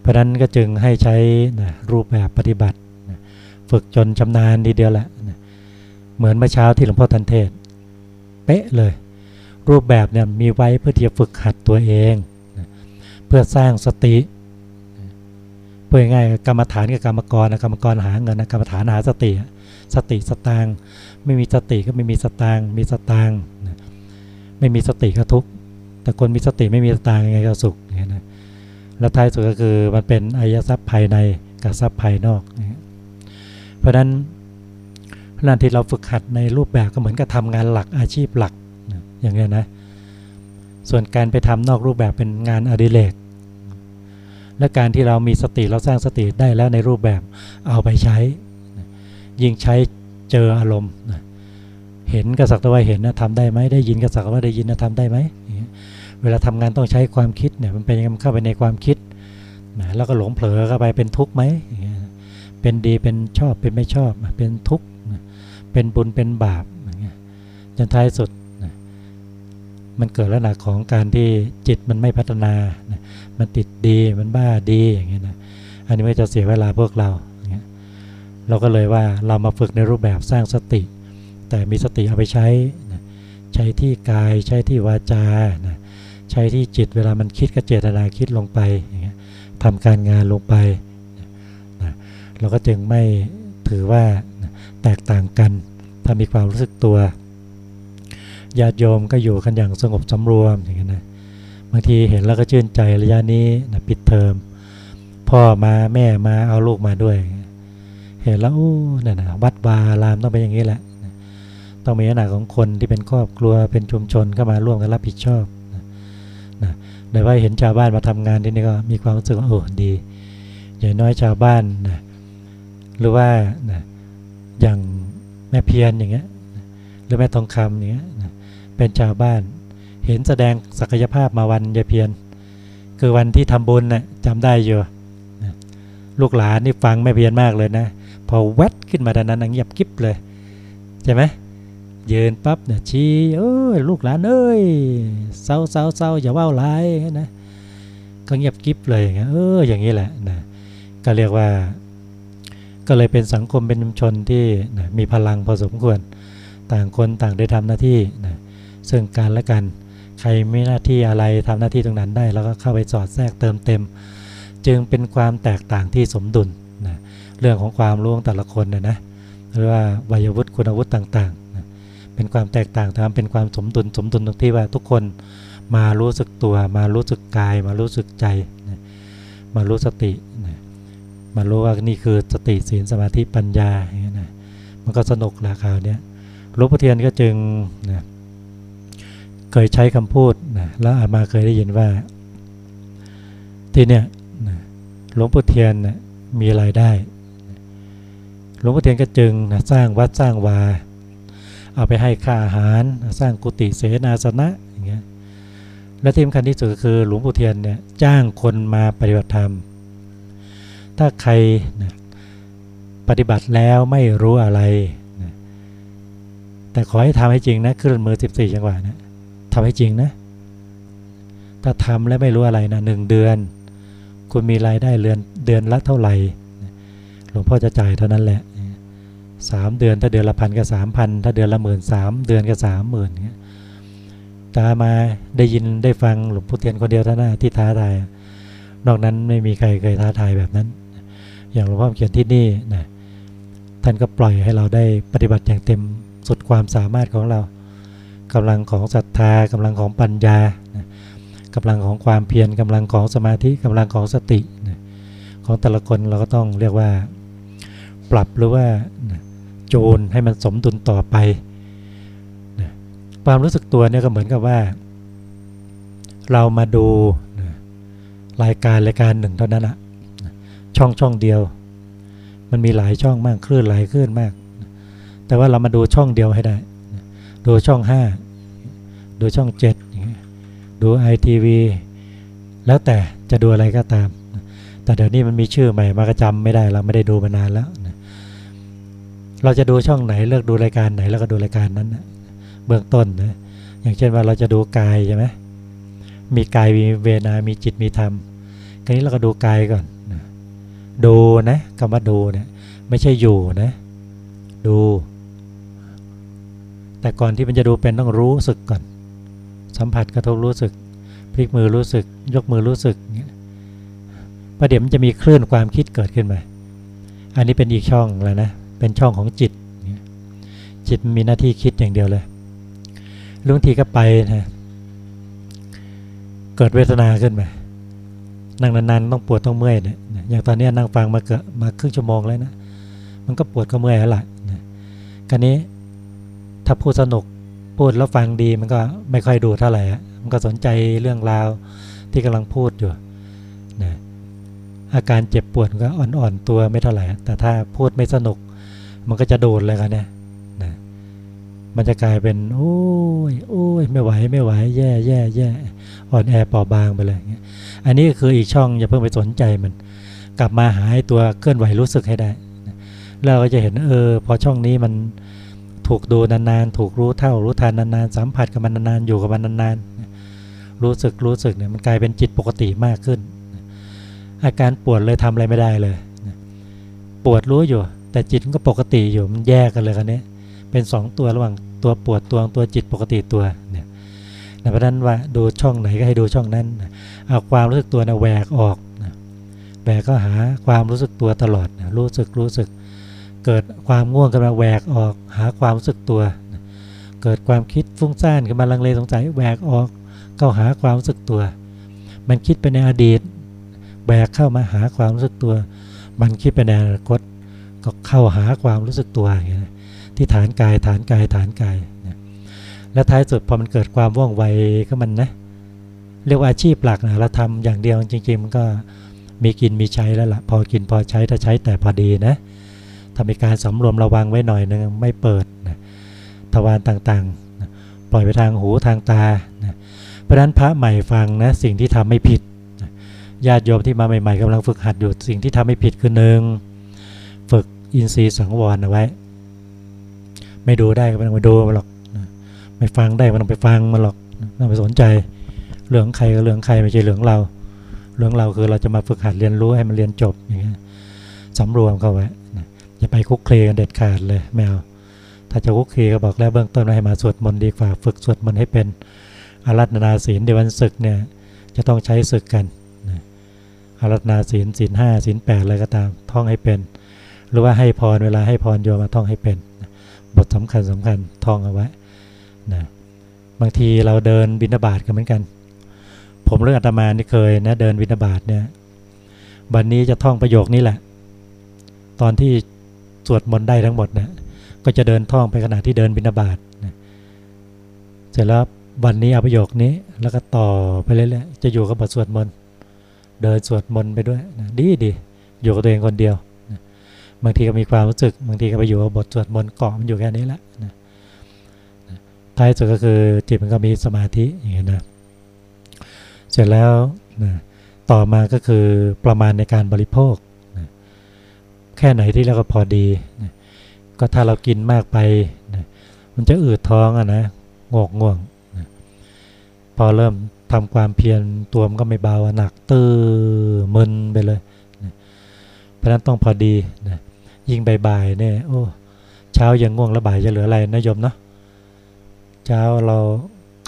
เพราะนั้นก็จึงให้ใช้นะรูปแบบปฏิบัตินะฝึกจนชำนาญดีเดียวแหละนะเหมือนเมื่อเช้าที่หลวงพ่อทันเทศ เป๊ะเลย รูปแบบเนี่ยมีไว้เพื่อที่จะฝึกหัดตัวเองนะเพื่อสร้างสติเพื่อง่ายกรรมฐานกับกรรมกรนะกรรมกรหาเงินนะกรรมฐานหาสติ สติสตางไม่มีสติก็ไม่มีสตางมีสตางนะไม่มีสติก็ทุกข์แต่คนมีสติไม่มีสตางยังไงก็สุขอย่างนี้นะ แล้วท้ายสุดก็คือมันเป็นอายทรัพย์ภายในกับทรัพย์ภายนอกเพราะฉะนั้นนั่นที่เราฝึกหัดในรูปแบบก็เหมือนกับทำงานหลักอาชีพหลักอย่างนี้นะส่วนการไปทำนอกรูปแบบเป็นงานอดิเรกและการที่เรามีสติเราสร้างสติได้แล้วในรูปแบบเอาไปใช้ ยิ่งใช้เจออารมณ์เห็นกระสักตะวันเห็นนะทำได้ไหมได้ยินกระสักวันได้ยินนะทำได้ไหม เวลาทำงานต้องใช้ความคิดเนี่ยมันเป็นยังไงเข้าไปในความคิดนะแล้วก็หลงเผลอเข้าไปเป็นทุกข์ไหมเป็นดีเป็นชอบเป็นไม่ชอบเป็นทุกข์เป็นบุญเป็นบาปจนท้ายสุดมันเกิดลักษณะของการที่จิตมันไม่พัฒนา มันติดดีมันบ้าดีอย่างเงี้ยนะอันนี้ไม่จะเสียเวลาพวกเราเราก็เลยว่าเรามาฝึกในรูปแบบสร้างสติ แต่มีสติเอาไปใช้ ใช้ที่กายใช้ที่วาจานะ ใช้ที่จิตเวลามันคิดก็เจตนาคิดลงไปอย่างเงี้ยทำการงานลงไปนะเราก็จึงไม่ถือว่าแตกต่างกัน ถ้ามีความรู้สึกตัวญาติโยมก็อยู่กันอย่างสงบสำรวมอย่างเงี้ยนะบางทีเห็นแล้วก็ชื่นใจระยะนี้นะปิดเทอม พ่อมาแม่มาเอาลูกมาด้วย เห็นแล้วอู้นี่ยนะวัดวาลามต้องเป็นอย่างนี้แหละต้องมีขนาดของคนที่เป็นครอบครัวเป็นชุมชนเข้ามาร่วมกันรับผิดชอบ นะโดยว่าเห็นชาวบ้านมาทำงานที่นี่ก็มีความรู้สึกว่าโอ้ดี อย่างน้อยชาวบ้านนะหรือว่านะอย่างแม่เพียนอย่างเงี้ยหรือแม่ทองคำอย่างเงี้ยนะเป็นชาวบ้าน เห็นแสดงศักยภาพมาวันยายเพียน คือวันที่ทำบุญนะ่ะจำได้อยู่นะลูกหลานนี่ฟังแม่เพียนมากเลยนะ พอแวดขึ้นมาดังนั้นเงียบกิ๊บเลยใช่ไหม ยืนปั๊บเนี่ยชี้เอ้ยลูกหลานเอ้ยเศร้าเศร้าเศร้าอย่าว่าร้ายนะก็เงียบกิ๊บเลยอย่างเอ้ยอออย่างนี้แหละนะก็เรียกว่า ก็เลยเป็นสังคมเป็นชุมชนที่นะมีพลังพอสมควร ต่างคนต่างได้ทำหน้าที่นะซึ่งการละกันใครไม่หน้าที่อะไรทำหน้าที่ตรงนั้นได้ แล้วก็เข้าไปสอดแทรกเติมเต็ม จึงเป็นความแตกต่างที่สมดุลนะเรื่องของความรู้ของแต่ละคนนี่ยนะหรือว่าวัยวุฒิคุณวุฒิต่าง เป็นความแตกต่างทำเป็นความสมดุลสมดุลตรงที่ว่าทุกคนมารู้สึกตัวมารู้สึกกาย มารู้สึกใจ มารู้สติมารู้ว่านี่คือสติศีลสมาธิปัญญาอย่างนี้นะมันก็สนุกแหละคราวนี้หลวงพ่อเทียนก็จึงนะเคยใช้คำพูดนะแล้วอามาเคยได้ยินว่า ที่เนี่ยหลวงพ่อเทียนนะมีรายได้หลวงพ่อเทียนก็จึงนะสร้างวัดสร้างวา เอาไปให้ค่าอาหารสร้างกุฏิเสนาสนะอย่างเงี้ยและที่สำคัญที่สุดก็คือหลวงปู่เทียนเนี่ยจ้างคนมาปฏิบัติธรรม ถ้าใครนะปฏิบัติแล้วไม่รู้อะไรนะแต่ขอให้ทำให้จริงนะขึ้นมือ 14 จังหวะนะทำให้จริงนะ ถ้าทำแล้วไม่รู้อะไรนะหนึ่งเดือน คุณมีรายได้เดือนเดือนละเท่าไหร่หลวงพ่อจะจ่ายเท่านั้นแหละ สามเดือน ถ้าเดือนละพันก็สามพันถ้าเดือนละหมื่นสามเดือนก็สามหมื่นเงี้ยตามาได้ยินได้ฟังหลวงพ่อเทียนคนเดียวท่านั้นที่ท้าทาย นอกนั้นไม่มีใครเคยท้าทายแบบนั้น อย่างหลวงพ่อเขียนที่นี่นะท่านก็ปล่อยให้เราได้ปฏิบัติอย่างเต็มสุดความสามารถของเรากำลังของศรัทธากำลังของปัญญากำลังของความเพียรกำลังของสมาธิกำลังของสติของแต่ละคนเราก็ต้องเรียกว่า ปรับหรือว่า จูนให้มันสมดุลต่อไปนะความรู้สึกตัวเนี่ยก็เหมือนกับว่า เรามาดูนะรายการรายการหนึ่งเท่านั้นอะช่องช่องเดียว มันมีหลายช่องมากคลื่นหลายคลื่นมาก แต่ว่าเรามาดูช่องเดียวให้ได้ ดูช่องห้าดูช่องเจ็ดดูไอทีวีแล้วแต่จะดูอะไรก็ตาม แต่เดี๋ยวนี้มันมีชื่อใหม่มากระจำไม่ได้เราไม่ได้ดูมานานแล้ว เราจะดูช่องไหนเลือกดูรายการไหนแล้วก็ดูรายการนั้นนะเบื้องต้นนะอย่างเช่นว่าเราจะดูกายใช่ไหมมีกายมีเวนามีจิตมีธรรมคราวนี้เราก็ดูกายก่อนดูนะคำว่าดูเนี่ยไม่ใช่อยู่นะ ดู แต่ก่อนที่มันจะดูเป็นต้องรู้สึกก่อน สัมผัสกระทบรู้สึก พลิกมือรู้สึก ยกมือรู้สึกเงี้ยประเดี๋ยวมันจะมีคลื่นความคิดเกิดขึ้นมา อันนี้เป็นอีกช่องแล้วนะ เป็นช่องของจิต จิตมีหน้าที่คิดอย่างเดียวเลยลุงทีก็ไปนะเกิดเวทนาขึ้นมานั่งนานๆต้องปวดต้องเมื่อยเนี่ยอย่างตอนนี้นั่งฟังมาเกิดมาครึ่งชั่วโมงแล้วนะมันก็ปวดก็เมื่อยแล้วล่ะกันนี้ถ้าพูดสนุกพูดแล้วฟังดีมันก็ไม่ค่อยดูเท่าไหร่มันก็สนใจเรื่องราวที่กำลังพูดอยู่นะอาการเจ็บปวดก็อ่อนๆตัวไม่เท่าไหร่แต่ถ้าพูดไม่สนุก มันก็จะโดดเลยกันเนี่ยนะมันจะกลายเป็น โอ้ยโอ้ยไม่ไหวไม่ไหว แย่แย่แย่อ่อนแอปอบางไปเลยอันนี้คืออีกช่องอย่าเพิ่งไปสนใจมัน กลับมาหาตัวเคลื่อนไหวรู้สึกให้ได้เราก็จะเห็นเออ พอช่องนี้มันถูกดูนานๆ ถูกรู้เท่ารู้ทันนานๆสัมผัสกับมันนานๆอยู่กับมันนานๆรู้สึกรู้สึกเนี่ยมันกลายเป็นจิตปกติมากขึ้น อาการปวดเลยทำอะไรไม่ได้เลยปวดรู้อยู่ แต่จิตก็ปกติอยู่มันแยกกันเลยคันนี้เป็นสองตัวระหว่างตัวปวดตัวตัวจิตปกติตัวเนี่ยเพราะนั้นว่าดูช่องไหนก็ให้ดูช่องนั้นเอาความรู้สึกตัวนะแหวกออกแหวกก็หาความรู้สึกตัวตลอดรู้สึกรู้สึก เกิดความง่วงขึ้นมาแหวกออก หาความรู้สึกตัว เกิดความคิดฟุ้งซ่านขึ้นมาลังเลสงสัยแหวกออกเข้าหาความรู้สึกตัว มันคิดไปในอดีตแหวกเข้ามาหาความรู้สึกตัว มันคิดไปในอนาคต ก็เข้าหาความรู้สึกตัวอย่างนี้ที่ฐานกายฐานกายฐานกายและท้ายสุดพอมันเกิดความว่องไวก็มันนะเรียกว่าอาชีพหลักนะเราทำอย่างเดียวจริงๆมันก็มีกินมีใช้แล้วละ่ะพอกินพอใช้ถ้าใช้แต่พอดีนะถ้ามีการสำรวมระวังไว้หน่อยนึงไม่เปิดนะทวารต่างๆนะปล่อยไปทางหูทางตานะเพราะนั้นพระใหม่ฟังนะสิ่งที่ทำไม่ผิดญาติโยมที่มาใหม่ๆกำลังฝึกหัดอยู่สิ่งที่ทำไม่ผิดคือหนึ่ง ฝึกอินทรีย์สังวรเอาไว้ ไม่ดูได้ก็ไม่ต้องไปดูมันหรอกไม่ฟังได้ก็ไม่ต้องไปฟังมันหรอกไม่ต้องไปสนใจ เรื่องใครก็เรื่องใครไม่ใช่เรื่องเรา เรื่องเราคือเราจะมาฝึกหัดเรียนรู้ให้มันเรียนจบอย่างเงี้ยสำรวมเข้าไว้อย่าไปคุกเคลีกันเด็ดขาดเลยแมวถ้าจะคุกคีก็บอกแล้วเบื้องต้นให้มาสวดมนต์ดีกว่าฝึกสวดมนต์ให้เป็นอารัตนาศีลเดวันศึกเนี่ยจะต้องใช้ศึกกันอารัตนาศีลศีลห้าศีลแปดอะไรก็ตามท่องให้เป็น หรือว่าให้พรเวลาให้พรโยมมาท่องให้เป็น บทสำคัญสำคัญท่องเอาไว้นะบางทีเราเดินบินาบาตกันเหมือนกัน ผมเรื่องอาตมานี่เคยนะเดินบินาบาตเนี่ยวันนี้จะท่องประโยคนี้แหละ ตอนที่สวดมนต์ได้ทั้งหมดนะก็จะเดินท่องไปขณะที่เดินบินาบาตนะเสร็จแล้ววันนี้เอาประโยคนี้แล้วก็ต่อไปเรื่อยๆจะอยู่กับบทสวดมนต์เดินสวดมนต์ไปด้วยนะดีดีอยู่กับตัวเองคนเดียว บางทีก็มีความรู้สึก บางทีก็ไปอยู่กับบทสวดมนต์เกาะมันอยู่แค่นี้แหละนะท้ายสุดก็คือจิตมันก็มีสมาธิอย่างเงี้ยนะเสร็จแล้วนะต่อมาก็คือประมาณในการบริโภคแค่ไหนที่เราก็พอดีนะก็ถ้าเรากินมากไปนะมันจะอืดท้องอะนะงอกง่วงนะพอเริ่มทำความเพียรตัวมันก็ไม่เบาหนักตื้อมึนไปเลยนะเพราะนั้นต้องพอดีนะ ยิ่งบ่ายๆเนี่ยโอ้เช้ายังง่วงแล้วบ่ายจะเหลืออะไรนะโยมเนาะเช้าเรา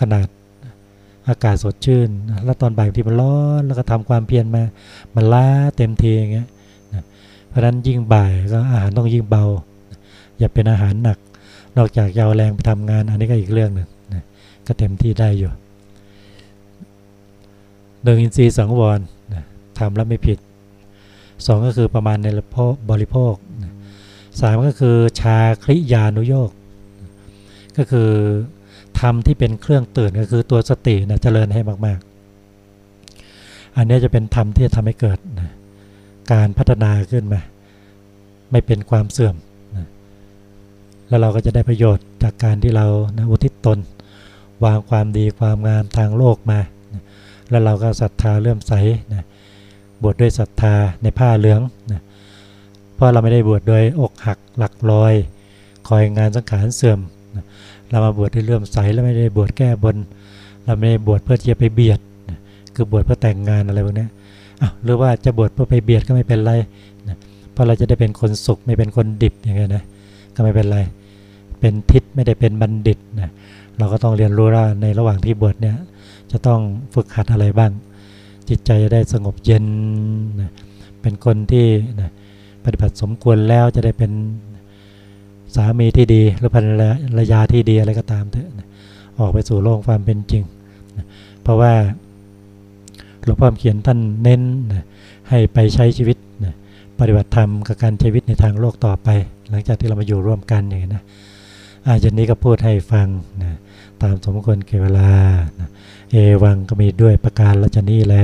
ขนาดอากาศสดชื่น แล้วตอนบ่ายที่มันร้อนแล้วก็ทำความเพียรมา มันล้าเต็มทีอย่างเงี้ยเพราะนั้นยิ่งบ่ายก็อาหารต้องยิ่งเบา อย่าเป็นอาหารหนัก นอกจากยาวแรงไปทำงาน อันนี้ก็อีกเรื่องหนึ่งก็เต็มที่ได้อยู่หนึ่งอินทรีย์สังวรนทำแล้วไม่ผิดสองก็คือประมาณในบริโภค สามก็คือชาคริยานุโยกก็คือทำที่เป็นเครื่องตื่นก็คือตัวสตินะเจริญให้มาก ๆ อันนี้จะเป็นธรรมที่จะทำให้เกิดนะการพัฒนาขึ้นมา ไม่เป็นความเสื่อมนะแล้วเราก็จะได้ประโยชน์จากการที่เรานะอุทิศตน วางความดีความงามทางโลกมานะแล้วเราก็ศรัทธาเลื่อมใสนะบวชดด้วยศรัทธาในผ้าเหลืองนะเเพราะเราไม่ได้บวชโดยอกหักหลักลอย คอยงานสังขารเสื่อม เรามาบวชด้วยเลื่อมใสแล้วไม่ได้บวชแก้บน เราไม่ได้บวชเพื่อที่จะไปเบียด คือบวชเพื่อแต่งงานอะไรพวกนี้หรือว่าจะบวชเพื่อไปเบียดก็ไม่เป็นไรเพราะเราจะได้เป็นคนสุขไม่เป็นคนดิบอย่างเงี้ยนะก็ไม่เป็นไร เป็นทิศไม่ได้เป็นบัณฑิตนะเราก็ต้องเรียนรู้ว่าในระหว่างที่บวชเนี่ยจะต้องฝึกหัดอะไรบ้าง จิตใจจะได้สงบเย็นนะเป็นคนที่นะ ปฏิบัติสมควรแล้วจะได้เป็นสามีที่ดีหรือภรรยาที่ดีอะไรก็ตามเถอะออกไปสู่โลกความเป็นจริง เพราะว่าหลวงพ่อเขียนท่านเน้นให้ไปใช้ชีวิตปฏิบัติธรรมกับการใช้ชีวิตในทางโลกต่อไป หลังจากที่เรามาอยู่ร่วมกันอย่างนี้นะอาจารย์นี้ก็พูดให้ฟังนะตามสมควรเกเวลานะเอวังก็มีด้วยประการละชนี้แล